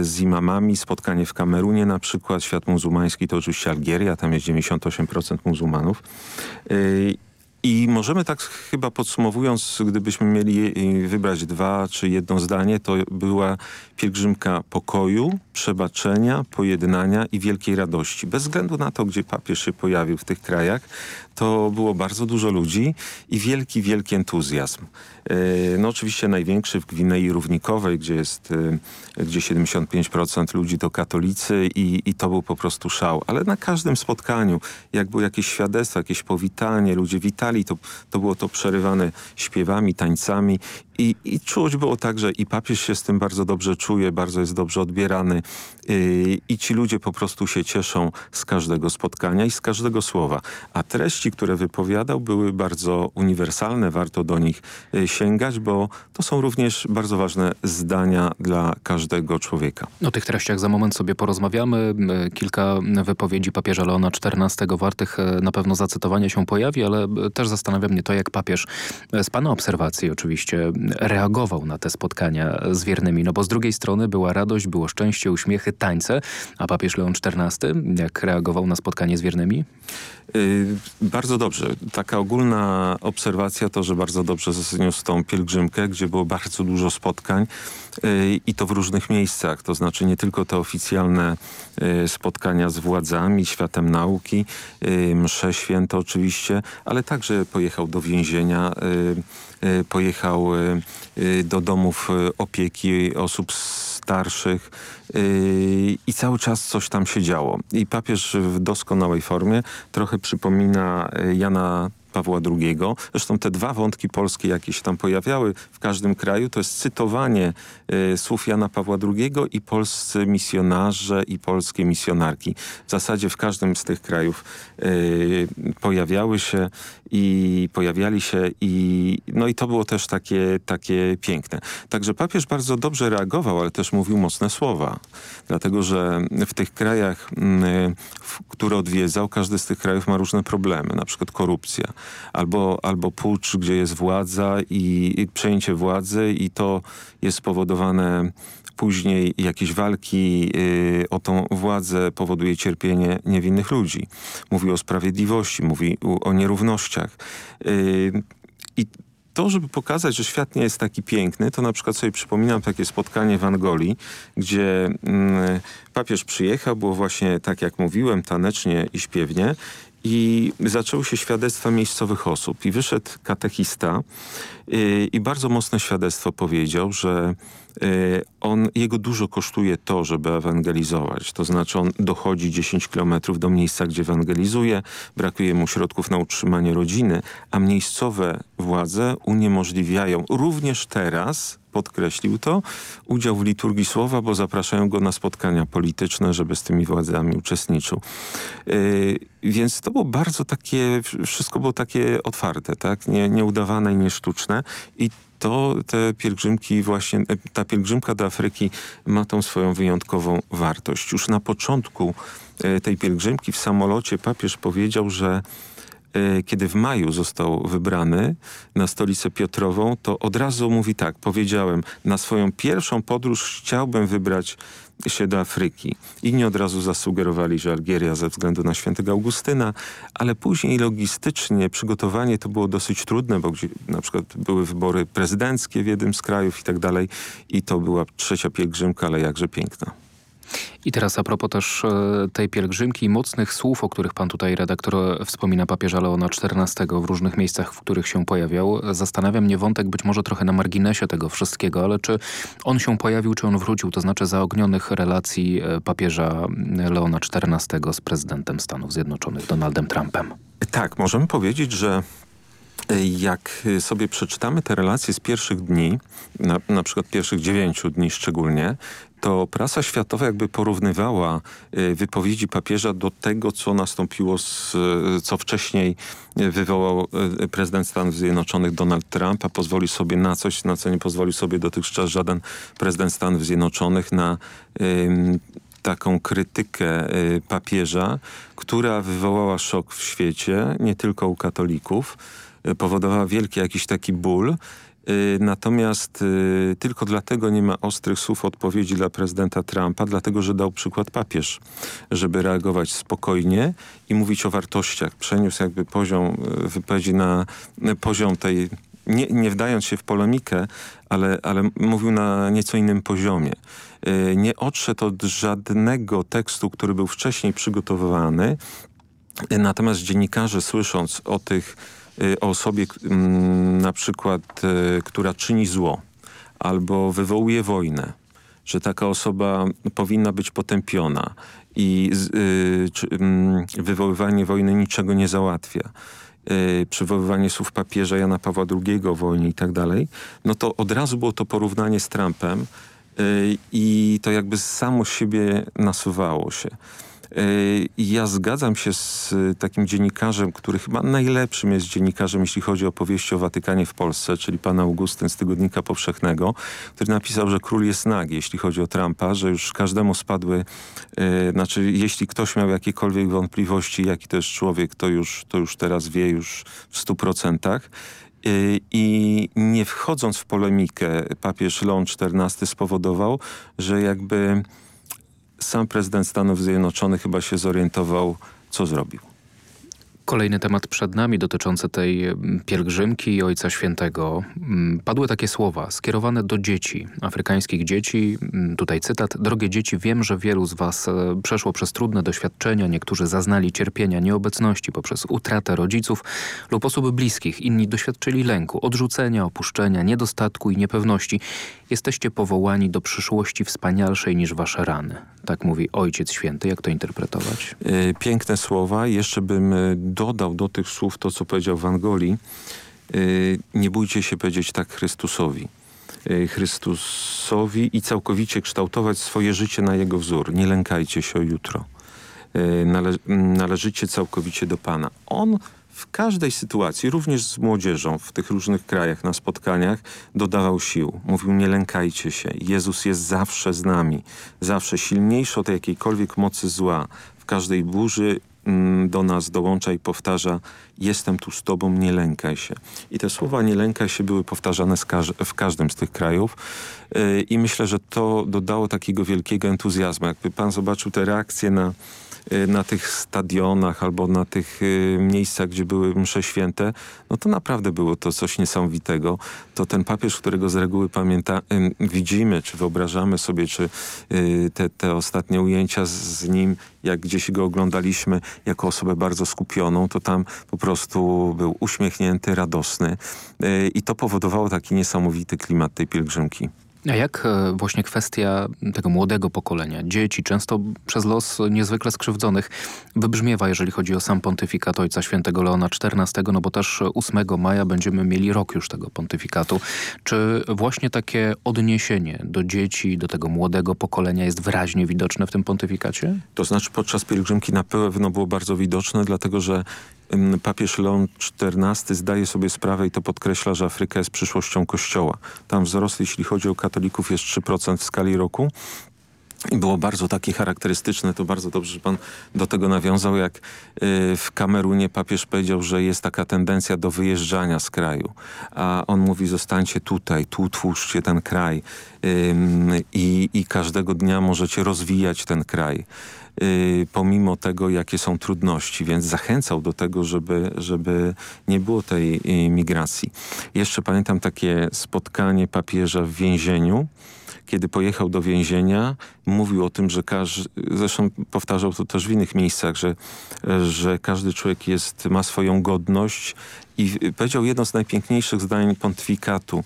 z imamami, spotkanie w Kamerunie na przykład. Świat muzułmański to oczywiście Algieria, tam jest 98% muzułmanów. I możemy tak chyba podsumowując, gdybyśmy mieli wybrać dwa czy jedno zdanie, to była pielgrzymka pokoju, przebaczenia, pojednania i wielkiej radości. Bez względu na to, gdzie papież się pojawił w tych krajach, to było bardzo dużo ludzi i wielki, wielki entuzjazm. E, no oczywiście największy w Gwinei Równikowej, gdzie jest e, gdzie 75% ludzi to katolicy i, i to był po prostu szał. Ale na każdym spotkaniu, jak było jakieś świadectwo, jakieś powitanie, ludzie witali, to, to było to przerywane śpiewami, tańcami i, I czuć było tak, że i papież się z tym bardzo dobrze czuje, bardzo jest dobrze odbierany yy, i ci ludzie po prostu się cieszą z każdego spotkania i z każdego słowa. A treści, które wypowiadał były bardzo uniwersalne, warto do nich yy, sięgać, bo to są również bardzo ważne zdania dla każdego człowieka. O tych treściach za moment sobie porozmawiamy. Yy, kilka wypowiedzi papieża Leona XIV wartych yy, na pewno zacytowania się pojawi, ale yy, też zastanawia mnie to, jak papież z pana obserwacji oczywiście reagował na te spotkania z wiernymi. No bo z drugiej strony była radość, było szczęście, uśmiechy, tańce. A papież Leon XIV jak reagował na spotkanie z wiernymi? Yy, bardzo dobrze. Taka ogólna obserwacja to, że bardzo dobrze zniósł tą pielgrzymkę, gdzie było bardzo dużo spotkań yy, i to w różnych miejscach. To znaczy nie tylko te oficjalne yy, spotkania z władzami, światem nauki, yy, msze święte oczywiście, ale także pojechał do więzienia, yy, Y, pojechał y, y, do domów opieki osób starszych i cały czas coś tam się działo. I papież w doskonałej formie trochę przypomina Jana Pawła II. Zresztą te dwa wątki polskie, jakie się tam pojawiały w każdym kraju, to jest cytowanie y, słów Jana Pawła II i polscy misjonarze i polskie misjonarki. W zasadzie w każdym z tych krajów y, pojawiały się i pojawiali się i no i to było też takie, takie piękne. Także papież bardzo dobrze reagował, ale też mówił mocne słowa. Dlatego, że w tych krajach, y, które odwiedzał, każdy z tych krajów ma różne problemy, na przykład korupcja albo, albo pucz, gdzie jest władza i, i przejęcie władzy i to jest spowodowane później jakieś walki y, o tą władzę powoduje cierpienie niewinnych ludzi. Mówi o sprawiedliwości, mówi o, o nierównościach. Y, I to, żeby pokazać, że świat nie jest taki piękny, to na przykład sobie przypominam takie spotkanie w Angolii, gdzie mm, papież przyjechał, było właśnie tak jak mówiłem, tanecznie i śpiewnie i zaczęły się świadectwa miejscowych osób. I wyszedł katechista yy, i bardzo mocne świadectwo powiedział, że yy, on, jego dużo kosztuje to, żeby ewangelizować. To znaczy on dochodzi 10 kilometrów do miejsca, gdzie ewangelizuje, brakuje mu środków na utrzymanie rodziny, a miejscowe władze uniemożliwiają również teraz podkreślił to, udział w liturgii słowa, bo zapraszają go na spotkania polityczne, żeby z tymi władzami uczestniczył. Yy, więc to było bardzo takie, wszystko było takie otwarte, tak? Nie, nieudawane i niesztuczne i to te pielgrzymki właśnie, e, ta pielgrzymka do Afryki ma tą swoją wyjątkową wartość. Już na początku e, tej pielgrzymki w samolocie papież powiedział, że kiedy w maju został wybrany na stolicę Piotrową, to od razu mówi tak, powiedziałem, na swoją pierwszą podróż chciałbym wybrać się do Afryki. Inni od razu zasugerowali, że Algieria ze względu na świętego Augustyna, ale później logistycznie przygotowanie to było dosyć trudne, bo gdzie, na przykład były wybory prezydenckie w jednym z krajów i tak dalej i to była trzecia pielgrzymka, ale jakże piękna. I teraz a propos też e, tej pielgrzymki i mocnych słów, o których pan tutaj redaktor wspomina papieża Leona XIV w różnych miejscach, w których się pojawiał. Zastanawia mnie wątek być może trochę na marginesie tego wszystkiego, ale czy on się pojawił, czy on wrócił, to znaczy zaognionych relacji e, papieża Leona XIV z prezydentem Stanów Zjednoczonych Donaldem Trumpem? Tak, możemy powiedzieć, że jak sobie przeczytamy te relacje z pierwszych dni, na, na przykład pierwszych dziewięciu dni szczególnie, to prasa światowa jakby porównywała e, wypowiedzi papieża do tego, co nastąpiło, z, e, co wcześniej wywołał e, prezydent Stanów Zjednoczonych Donald Trump, a pozwolił sobie na coś, na co nie pozwolił sobie dotychczas żaden prezydent Stanów Zjednoczonych, na taką krytykę papieża, która wywołała szok w świecie, nie tylko u katolików, powodowała wielki jakiś taki ból Y, natomiast y, tylko dlatego nie ma ostrych słów odpowiedzi dla prezydenta Trumpa, dlatego że dał przykład papież, żeby reagować spokojnie i mówić o wartościach. Przeniósł jakby poziom y, wypowiedzi na poziom tej, nie, nie wdając się w polemikę, ale, ale mówił na nieco innym poziomie. Nie odszedł od żadnego tekstu, który był wcześniej przygotowywany, natomiast dziennikarze słysząc o tych Y, o osobie mm, na przykład, y, która czyni zło albo wywołuje wojnę, że taka osoba powinna być potępiona i y, mm, wywoływanie wojny niczego nie załatwia przywoływanie słów papieża Jana Pawła II o wojnie i tak dalej, no to od razu było to porównanie z Trumpem i to jakby samo siebie nasuwało się. Ja zgadzam się z takim dziennikarzem, który chyba najlepszym jest dziennikarzem, jeśli chodzi o powieści o Watykanie w Polsce, czyli pan Augustyn z Tygodnika Powszechnego, który napisał, że król jest nagi, jeśli chodzi o Trumpa, że już każdemu spadły, e, znaczy jeśli ktoś miał jakiekolwiek wątpliwości, jaki to jest człowiek, to już, to już teraz wie już w stu procentach. E, I nie wchodząc w polemikę, papież Leon XIV spowodował, że jakby sam prezydent Stanów Zjednoczonych chyba się zorientował, co zrobił. Kolejny temat przed nami dotyczący tej mm, pielgrzymki i Ojca Świętego. Mm, padły takie słowa skierowane do dzieci, afrykańskich dzieci. Mm, tutaj cytat. Drogie dzieci, wiem, że wielu z was e, przeszło przez trudne doświadczenia. Niektórzy zaznali cierpienia nieobecności poprzez utratę rodziców lub osób bliskich. Inni doświadczyli lęku, odrzucenia, opuszczenia, niedostatku i niepewności. Jesteście powołani do przyszłości wspanialszej niż wasze rany. Tak mówi Ojciec Święty. Jak to interpretować? E, piękne słowa. Jeszcze bym e, dodał do tych słów to, co powiedział w Angolii. Nie bójcie się powiedzieć tak Chrystusowi. E, Chrystusowi i całkowicie kształtować swoje życie na Jego wzór. Nie lękajcie się o jutro. Nale należycie całkowicie do Pana. On w każdej sytuacji, również z młodzieżą w tych różnych krajach, na spotkaniach, dodawał sił. Mówił, nie lękajcie się. Jezus jest zawsze z nami. Zawsze silniejszy od jakiejkolwiek mocy zła. W każdej burzy do nas dołącza i powtarza jestem tu z tobą, nie lękaj się. I te słowa nie lękaj się były powtarzane w każdym z tych krajów yy, i myślę, że to dodało takiego wielkiego entuzjazmu. Jakby pan zobaczył te reakcje na Y, na tych stadionach albo na tych y, miejscach, gdzie były msze święte, no to naprawdę było to coś niesamowitego. To ten papież, którego z reguły pamięta, widzimy, czy wyobrażamy sobie, czy y, te, te ostatnie ujęcia z nim, jak gdzieś go oglądaliśmy jako osobę bardzo skupioną, to tam po prostu był uśmiechnięty, radosny i to powodowało taki niesamowity klimat tej pielgrzymki. A jak e, właśnie kwestia tego młodego pokolenia, dzieci, często przez los niezwykle skrzywdzonych, wybrzmiewa, jeżeli chodzi o sam pontyfikat Ojca Świętego Leona XIV, no bo też 8 maja będziemy mieli rok już tego pontyfikatu. Czy właśnie takie odniesienie do dzieci, do tego młodego pokolenia jest wyraźnie widoczne w tym pontyfikacie? To znaczy podczas pielgrzymki na pewno było bardzo widoczne, dlatego że papież Leon XIV zdaje sobie sprawę i to podkreśla, że Afryka jest przyszłością Kościoła. Tam wzrost, jeśli chodzi o katolików, jest 3% w skali roku. I było bardzo takie charakterystyczne, to bardzo dobrze, że pan do tego nawiązał, jak y, w Kamerunie papież powiedział, że jest taka tendencja do wyjeżdżania z kraju. A on mówi, zostańcie tutaj, tu twórzcie ten kraj i, i każdego dnia możecie rozwijać ten kraj. Y, pomimo tego, jakie są trudności, więc zachęcał do tego, żeby, żeby nie było tej y, migracji. Jeszcze pamiętam takie spotkanie papieża w więzieniu, kiedy pojechał do więzienia, mówił o tym, że każdy, zresztą powtarzał to też w innych miejscach, że, że każdy człowiek jest, ma swoją godność i powiedział jedno z najpiękniejszych zdań pontyfikatu.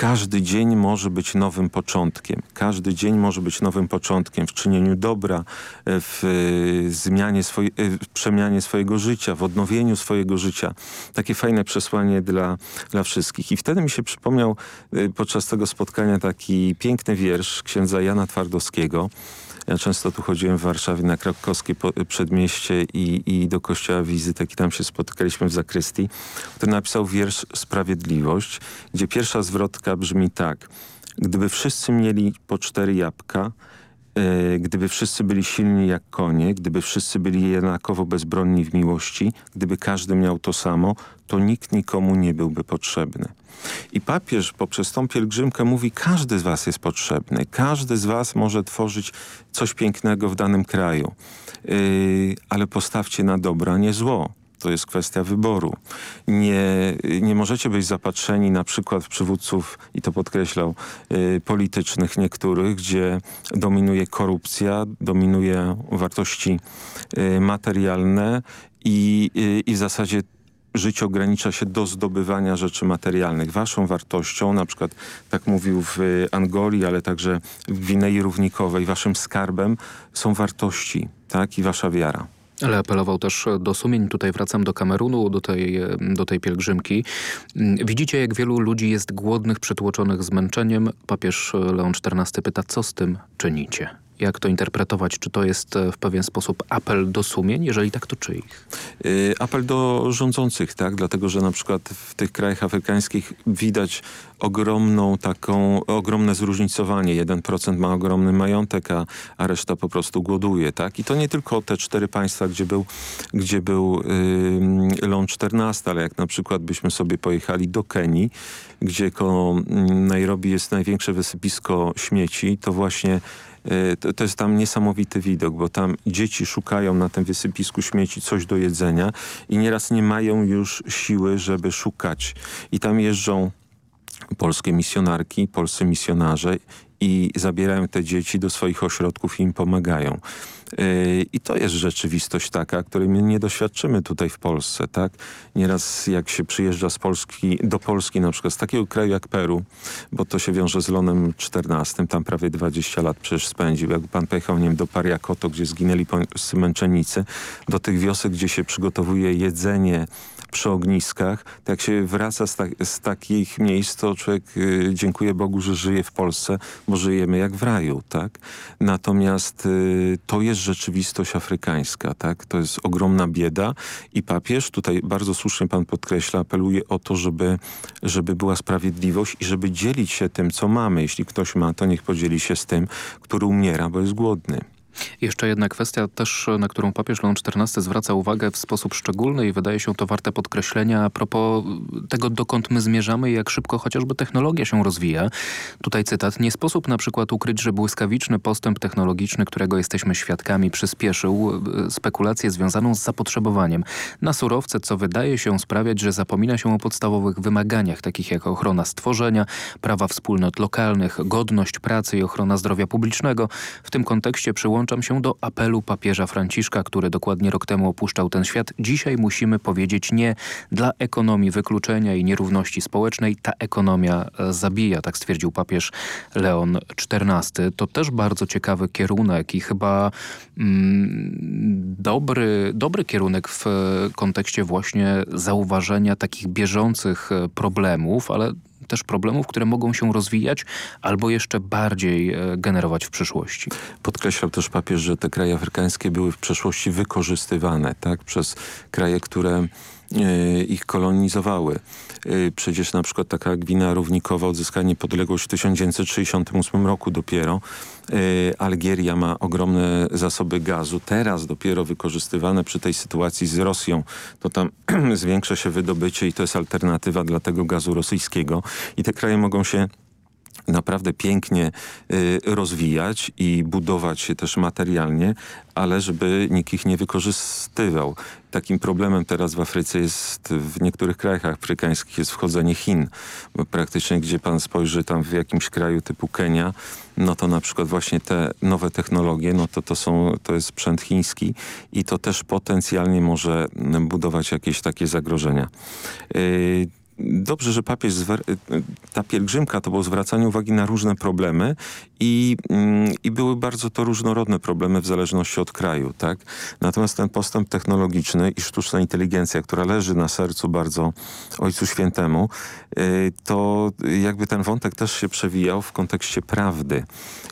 Każdy dzień może być nowym początkiem. Każdy dzień może być nowym początkiem w czynieniu dobra, e, w e, zmianie swoje, w przemianie swojego życia, w odnowieniu swojego życia. Takie fajne przesłanie dla, dla wszystkich. I wtedy mi się przypomniał podczas tego spotkania taki piękny wiersz księdza Jana Twardowskiego, ja często tu chodziłem w Warszawie na krakowskie przedmieście i, i do kościoła wizytek i tam się spotykaliśmy w zakrystii, który napisał wiersz Sprawiedliwość, gdzie pierwsza zwrotka brzmi tak. Gdyby wszyscy mieli po cztery jabłka, gdyby wszyscy byli silni jak konie, gdyby wszyscy byli jednakowo bezbronni w miłości, gdyby każdy miał to samo, to nikt nikomu nie byłby potrzebny. I papież poprzez tą pielgrzymkę mówi, każdy z was jest potrzebny, każdy z was może tworzyć coś pięknego w danym kraju, yy, ale postawcie na dobro, a nie zło. To jest kwestia wyboru. Nie, nie możecie być zapatrzeni na przykład w przywódców, i to podkreślał, y, politycznych niektórych, gdzie dominuje korupcja, dominuje wartości y, materialne i, y, i w zasadzie życie ogranicza się do zdobywania rzeczy materialnych. Waszą wartością, na przykład tak mówił w Angolii, ale także w Gwinei Równikowej, waszym skarbem są wartości tak? i wasza wiara. Ale apelował też do sumień. Tutaj wracam do Kamerunu, do tej, do tej pielgrzymki. Widzicie, jak wielu ludzi jest głodnych, przytłoczonych zmęczeniem. Papież Leon XIV pyta, co z tym czynicie? Jak to interpretować? Czy to jest e, w pewien sposób apel do sumień? Jeżeli tak, to czyich? Yy, apel do rządzących, tak? Dlatego, że na przykład w tych krajach afrykańskich widać ogromną taką, ogromne zróżnicowanie. 1% ma ogromny majątek, a, a reszta po prostu głoduje, tak? I to nie tylko te cztery państwa, gdzie był, gdzie był yy, Lon 14, ale jak na przykład byśmy sobie pojechali do Kenii, gdzie koło Nairobi jest największe wysypisko śmieci, to właśnie E, to, to jest tam niesamowity widok, bo tam dzieci szukają na tym wysypisku śmieci coś do jedzenia i nieraz nie mają już siły, żeby szukać. I tam jeżdżą polskie misjonarki, polscy misjonarze i zabierają te dzieci do swoich ośrodków i im pomagają. Yy, I to jest rzeczywistość taka, której my nie doświadczymy tutaj w Polsce. tak? Nieraz jak się przyjeżdża z Polski, do Polski, na przykład z takiego kraju jak Peru, bo to się wiąże z Lonem XIV, tam prawie 20 lat przecież spędził. Jak pan pojechał nie wiem, do Pariakoto, gdzie zginęli męczennicy, do tych wiosek, gdzie się przygotowuje jedzenie przy ogniskach, jak się wraca z, ta z takich miejsc, to człowiek y, dziękuję Bogu, że żyje w Polsce, bo żyjemy jak w raju. tak? Natomiast y, to jest rzeczywistość afrykańska. tak? To jest ogromna bieda i papież, tutaj bardzo słusznie pan podkreśla, apeluje o to, żeby, żeby była sprawiedliwość i żeby dzielić się tym, co mamy. Jeśli ktoś ma, to niech podzieli się z tym, który umiera, bo jest głodny. Jeszcze jedna kwestia też, na którą papież Leon XIV zwraca uwagę w sposób szczególny i wydaje się to warte podkreślenia a propos tego, dokąd my zmierzamy i jak szybko chociażby technologia się rozwija. Tutaj cytat. Nie sposób na przykład ukryć, że błyskawiczny postęp technologiczny, którego jesteśmy świadkami, przyspieszył e, spekulację związaną z zapotrzebowaniem na surowce, co wydaje się sprawiać, że zapomina się o podstawowych wymaganiach, takich jak ochrona stworzenia, prawa wspólnot lokalnych, godność pracy i ochrona zdrowia publicznego. W tym kontekście przyłącza Przyłączam się do apelu papieża Franciszka, który dokładnie rok temu opuszczał ten świat. Dzisiaj musimy powiedzieć nie dla ekonomii wykluczenia i nierówności społecznej. Ta ekonomia e, zabija, tak stwierdził papież Leon XIV. To też bardzo ciekawy kierunek i chyba mm, dobry, dobry kierunek w kontekście właśnie zauważenia takich bieżących e, problemów, ale też problemów, które mogą się rozwijać albo jeszcze bardziej e, generować w przyszłości. Podkreślał też papież, że te kraje afrykańskie były w przeszłości wykorzystywane tak, przez kraje, które ich kolonizowały. E, przecież na przykład taka Gwina Równikowa odzyskała niepodległość w 1968 roku dopiero. Algieria ma ogromne zasoby gazu, teraz dopiero wykorzystywane przy tej sytuacji z Rosją. To tam zwiększa się wydobycie i to jest alternatywa dla tego gazu rosyjskiego. I te kraje mogą się naprawdę pięknie y, rozwijać i budować się też materialnie, ale żeby nikt ich nie wykorzystywał. Takim problemem teraz w Afryce jest, w niektórych krajach afrykańskich jest wchodzenie Chin, bo praktycznie gdzie pan spojrzy tam w jakimś kraju typu Kenia, no to na przykład właśnie te nowe technologie, no to to, są, to jest sprzęt chiński i to też potencjalnie może budować jakieś takie zagrożenia. Yy, dobrze, że papież, ta pielgrzymka to było zwracanie uwagi na różne problemy i, mm, i były bardzo to różnorodne problemy w zależności od kraju, tak? Natomiast ten postęp technologiczny i sztuczna inteligencja, która leży na sercu bardzo Ojcu Świętemu, y, to jakby ten wątek też się przewijał w kontekście prawdy.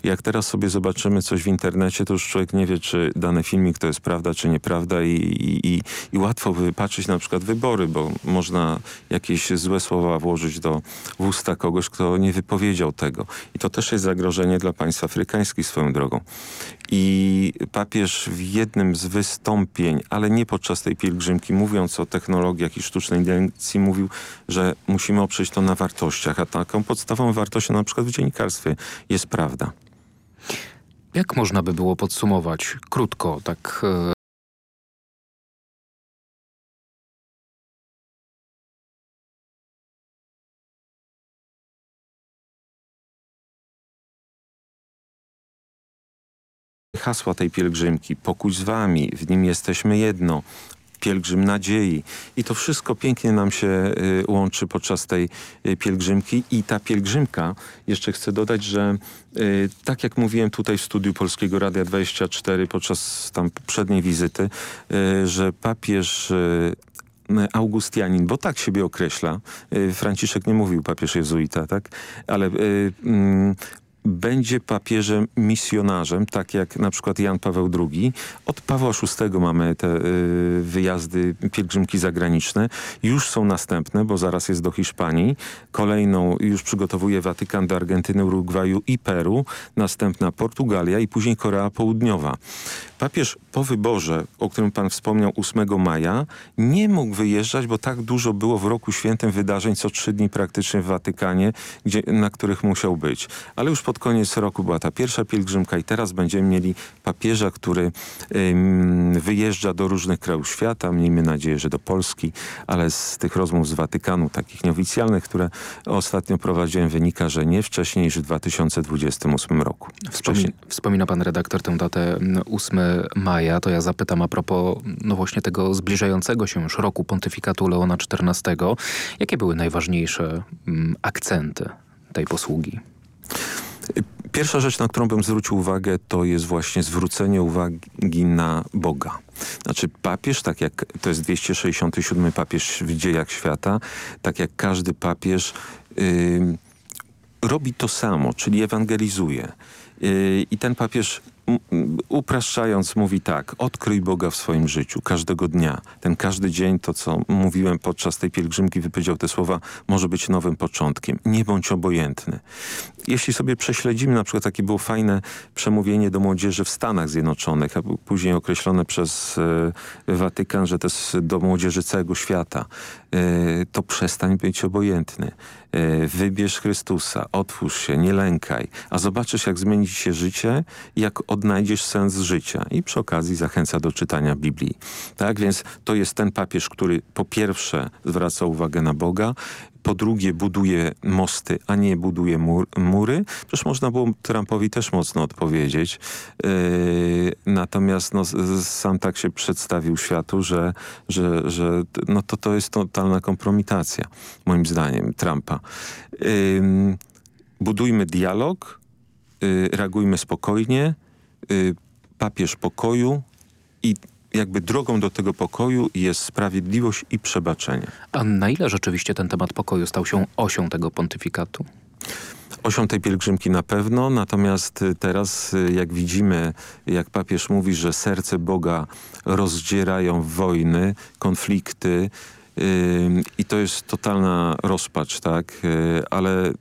Jak teraz sobie zobaczymy coś w internecie, to już człowiek nie wie, czy dany filmik to jest prawda, czy nieprawda i, i, i, i łatwo wypaczyć na przykład wybory, bo można jakieś złe słowa włożyć do w usta kogoś, kto nie wypowiedział tego. I to też jest zagrożenie dla państw afrykańskich swoją drogą. I papież w jednym z wystąpień, ale nie podczas tej pielgrzymki, mówiąc o technologiach i sztucznej inteligencji, mówił, że musimy oprzeć to na wartościach, a taką podstawową wartością na przykład w dziennikarstwie jest prawda. Jak można by było podsumować krótko, tak hasła tej pielgrzymki. Pokój z wami, w nim jesteśmy jedno. Pielgrzym nadziei. I to wszystko pięknie nam się y, łączy podczas tej y, pielgrzymki. I ta pielgrzymka, jeszcze chcę dodać, że y, tak jak mówiłem tutaj w studiu Polskiego Radia 24 podczas tam poprzedniej wizyty, że papież Augustianin, bo tak siebie określa. Franciszek nie mówił papież jezuita, tak? Ale mm, będzie papieżem misjonarzem, tak jak na przykład Jan Paweł II. Od Pawła VI mamy te y, wyjazdy, pielgrzymki zagraniczne. Już są następne, bo zaraz jest do Hiszpanii. Kolejną już przygotowuje Watykan do Argentyny, Urugwaju i Peru. Następna Portugalia i później Korea Południowa. Papież po wyborze, o którym pan wspomniał 8 maja, nie mógł wyjeżdżać, bo tak dużo było w roku świętym wydarzeń co trzy dni praktycznie w Watykanie, gdzie, na których musiał być. Ale już pod koniec roku była ta pierwsza pielgrzymka i teraz będziemy mieli papieża, który wyjeżdża do różnych krajów świata. Miejmy nadzieję, że do Polski, ale z tych rozmów z Watykanu, takich nieoficjalnych, które ostatnio prowadziłem, wynika, że nie wcześniej niż w 2028 roku. Wspomina, wspomina pan redaktor tę datę 8 maja, to ja zapytam a propos no właśnie tego zbliżającego się już roku pontyfikatu Leona XIV. Jakie były najważniejsze akcenty tej posługi? Pierwsza rzecz, na którą bym zwrócił uwagę, to jest właśnie zwrócenie uwagi na Boga. Znaczy papież, tak jak to jest 267 papież w dziejach świata, tak jak każdy papież yy, robi to samo, czyli ewangelizuje. Yy, I ten papież upraszczając mówi tak, odkryj Boga w swoim życiu, każdego dnia. Ten każdy dzień, to co mówiłem podczas tej pielgrzymki, wypowiedział te słowa, może być nowym początkiem. Nie bądź obojętny. Jeśli sobie prześledzimy, na przykład takie było fajne przemówienie do młodzieży w Stanach Zjednoczonych, a później określone przez e, Watykan, że to jest do młodzieży całego świata, e, to przestań być obojętny. E, wybierz Chrystusa, otwórz się, nie lękaj, a zobaczysz jak zmieni się życie, jak odnajdziesz sens życia. I przy okazji zachęca do czytania Biblii. Tak więc to jest ten papież, który po pierwsze zwraca uwagę na Boga, po drugie buduje mosty, a nie buduje mur, mury. Przecież można było Trumpowi też mocno odpowiedzieć. Yy, natomiast no, sam tak się przedstawił światu, że, że, że no, to, to jest totalna kompromitacja, moim zdaniem, Trumpa. Yy, budujmy dialog, yy, reagujmy spokojnie, papież pokoju i jakby drogą do tego pokoju jest sprawiedliwość i przebaczenie. A na ile rzeczywiście ten temat pokoju stał się osią tego pontyfikatu? Osią tej pielgrzymki na pewno, natomiast y, teraz y, jak widzimy, jak papież mówi, że serce Boga rozdzierają wojny, konflikty i to jest totalna rozpacz, tak? Ale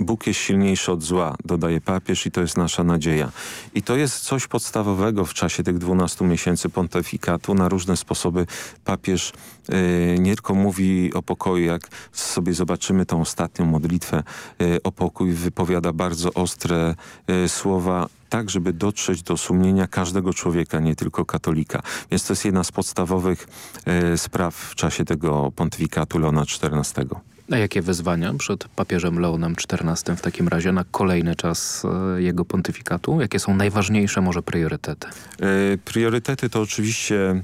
Bóg jest silniejszy od zła, dodaje papież i to jest nasza nadzieja. I to jest coś podstawowego w czasie tych 12 miesięcy pontyfikatu. Na różne sposoby papież yy, nie tylko mówi o pokoju, jak sobie zobaczymy tą ostatnią modlitwę yy, o pokój, wypowiada bardzo ostre yy, słowa, tak, żeby dotrzeć do sumienia każdego człowieka, nie tylko katolika. Więc to jest jedna z podstawowych spraw w czasie tego pontyfikatu Leona XIV. A jakie wyzwania przed papieżem Leonem XIV w takim razie na kolejny czas e, jego pontyfikatu? Jakie są najważniejsze może priorytety? E, priorytety to oczywiście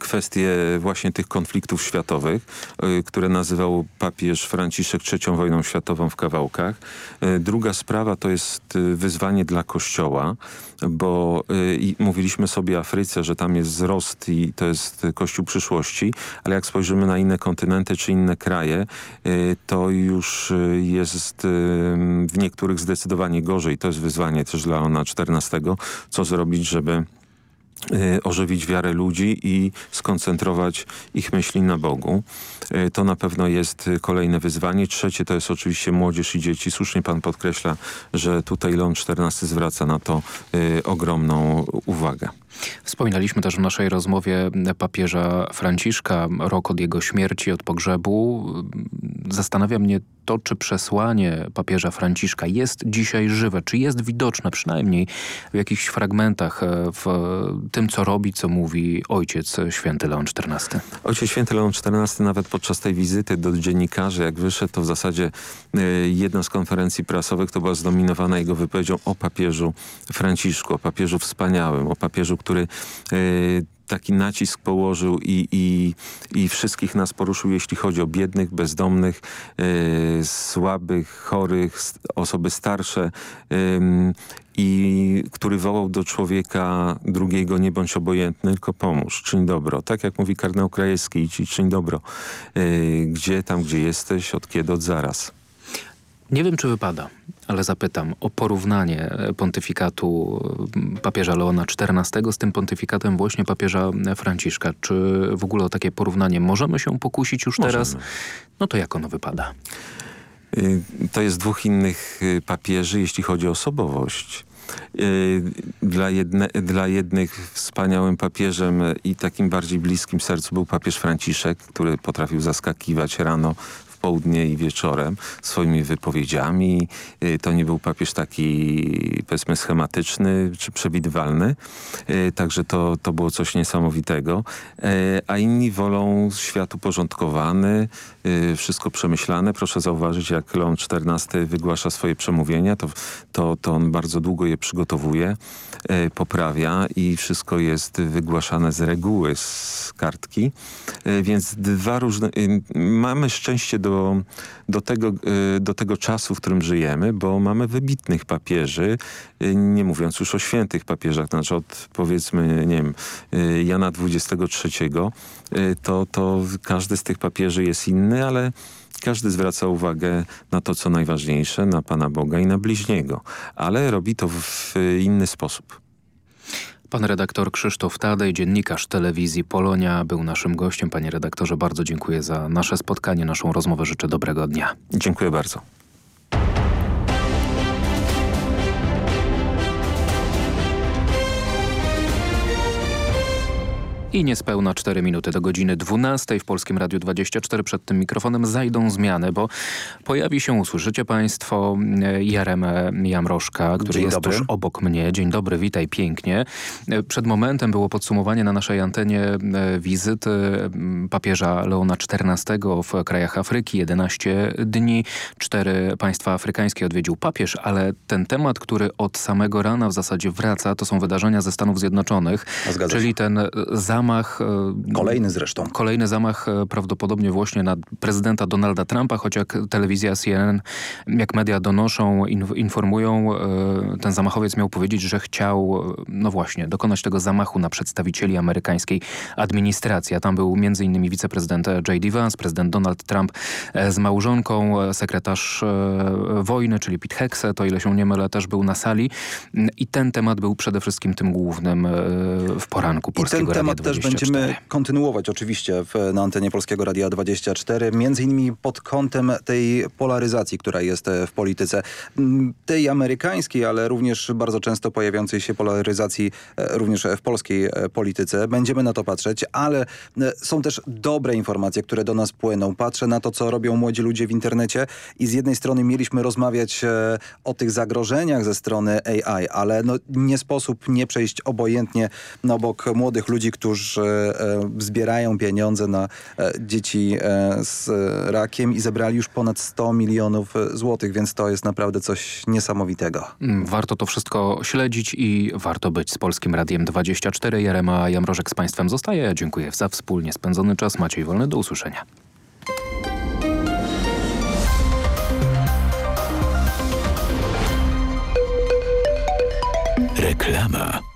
kwestię właśnie tych konfliktów światowych, y, które nazywał papież Franciszek trzecią wojną światową w kawałkach. Y, druga sprawa to jest y, wyzwanie dla Kościoła, bo mówiliśmy sobie o Afryce, że tam jest wzrost i to jest Kościół przyszłości, ale jak spojrzymy na inne kontynenty czy inne kraje, to już jest w niektórych zdecydowanie gorzej. To jest wyzwanie też dla Ona XIV, co zrobić, żeby ożywić wiarę ludzi i skoncentrować ich myśli na Bogu. Y, to na pewno jest kolejne wyzwanie. Trzecie to jest oczywiście młodzież i dzieci. Słusznie pan podkreśla, że tutaj Leon XIV zwraca na to y, ogromną uwagę. Wspominaliśmy też w naszej rozmowie papieża Franciszka, rok od jego śmierci, od pogrzebu. Zastanawia mnie to, czy przesłanie papieża Franciszka jest dzisiaj żywe, czy jest widoczne przynajmniej w jakichś fragmentach e, w tym, co robi, co mówi ojciec święty Leon XIV. Ojciec święty Leon XIV nawet podczas tej wizyty do dziennikarzy, jak wyszedł, to w zasadzie e, jedna z konferencji prasowych to była zdominowana jego wypowiedzią o papieżu Franciszku, o papieżu wspaniałym, o papieżu, który e, taki nacisk położył i, i, i wszystkich nas poruszył, jeśli chodzi o biednych, bezdomnych, e, słabych, chorych, osoby starsze i który wołał do człowieka drugiego nie bądź obojętny, tylko pomóż, czyń dobro. Tak jak mówi kardynał Krajewski, idź czyń dobro. gdzie tam, gdzie jesteś, od kiedy, od zaraz. Nie wiem, czy wypada, ale zapytam o porównanie e, pontyfikatu papieża Leona XIV z tym pontyfikatem właśnie papieża Franciszka. Czy w ogóle o takie porównanie możemy się pokusić już możemy. teraz? No to jak ono wypada? Y, to jest dwóch innych y, papieży, jeśli chodzi o osobowość. Y, dla, jedne, dla jednych wspaniałym papieżem i takim bardziej bliskim sercu był papież Franciszek, który potrafił zaskakiwać rano południe i wieczorem swoimi wypowiedziami. Y, to nie był papież taki powiedzmy schematyczny czy przewidywalny. Y, także to, to było coś niesamowitego. Y, a inni wolą świat uporządkowany, wszystko przemyślane. Proszę zauważyć, jak Leon XIV wygłasza swoje przemówienia, to, to, to on bardzo długo je przygotowuje, poprawia i wszystko jest wygłaszane z reguły, z kartki. Więc dwa różne... Mamy szczęście do do, tego, y, do tego czasu, w którym żyjemy, bo mamy wybitnych papieży, y, nie mówiąc już o świętych papieżach, znaczy od powiedzmy, nie wiem, y, Jana XXIII, to, to każdy z tych papieży jest inny, ale każdy zwraca uwagę na to, co najważniejsze, na Pana Boga i na bliźniego, ale robi to w inny sposób. Pan redaktor Krzysztof Tadej, dziennikarz telewizji Polonia, był naszym gościem. Panie redaktorze, bardzo dziękuję za nasze spotkanie, naszą rozmowę. Życzę dobrego dnia. Dziękuję bardzo. I niespełna 4 minuty do godziny 12 w Polskim Radiu 24. Przed tym mikrofonem zajdą zmiany, bo pojawi się, usłyszycie Państwo, Jaremę Jamrożka, który Dzień jest dobry. tuż obok mnie. Dzień dobry, witaj pięknie. Przed momentem było podsumowanie na naszej antenie e, wizyty papieża Leona XIV w krajach Afryki. 11 dni, cztery państwa afrykańskie odwiedził papież, ale ten temat, który od samego rana w zasadzie wraca, to są wydarzenia ze Stanów Zjednoczonych, czyli ten zamach zamach... E, kolejny zresztą. Kolejny zamach e, prawdopodobnie właśnie na prezydenta Donalda Trumpa, choć jak telewizja CNN, jak media donoszą, informują, e, ten zamachowiec miał powiedzieć, że chciał, no właśnie, dokonać tego zamachu na przedstawicieli amerykańskiej administracji. A tam był m.in. wiceprezydent J.D. Vance, prezydent Donald Trump z małżonką, sekretarz wojny, czyli Pete Hexe, to ile się nie mylę, też był na sali. I ten temat był przede wszystkim tym głównym w poranku Polskiego I ten temat też będziemy kontynuować oczywiście w, na antenie Polskiego Radia 24, między innymi pod kątem tej polaryzacji, która jest e, w polityce. Mm, tej amerykańskiej, ale również bardzo często pojawiającej się polaryzacji e, również w polskiej e, polityce. Będziemy na to patrzeć, ale są też dobre informacje, które do nas płyną. Patrzę na to, co robią młodzi ludzie w internecie i z jednej strony mieliśmy rozmawiać o tych zagrożeniach ze strony AI, ale no nie sposób nie przejść obojętnie na bok młodych ludzi, którzy już zbierają pieniądze na dzieci z rakiem i zebrali już ponad 100 milionów złotych, więc to jest naprawdę coś niesamowitego. Mm, warto to wszystko śledzić i warto być z Polskim Radiem 24. Jarema Jamrożek z Państwem zostaje. Dziękuję za wspólnie spędzony czas. Maciej Wolny, do usłyszenia. Reklama.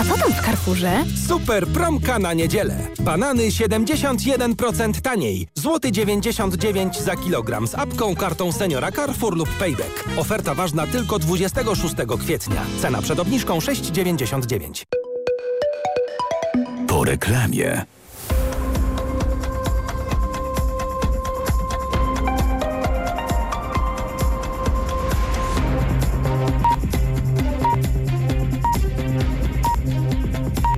A co tam w Carrefourze? Super promka na niedzielę. Banany 71% taniej. Złoty 99 za kilogram z apką, kartą seniora Carrefour lub Payback. Oferta ważna tylko 26 kwietnia. Cena przed obniżką 6,99. Po reklamie.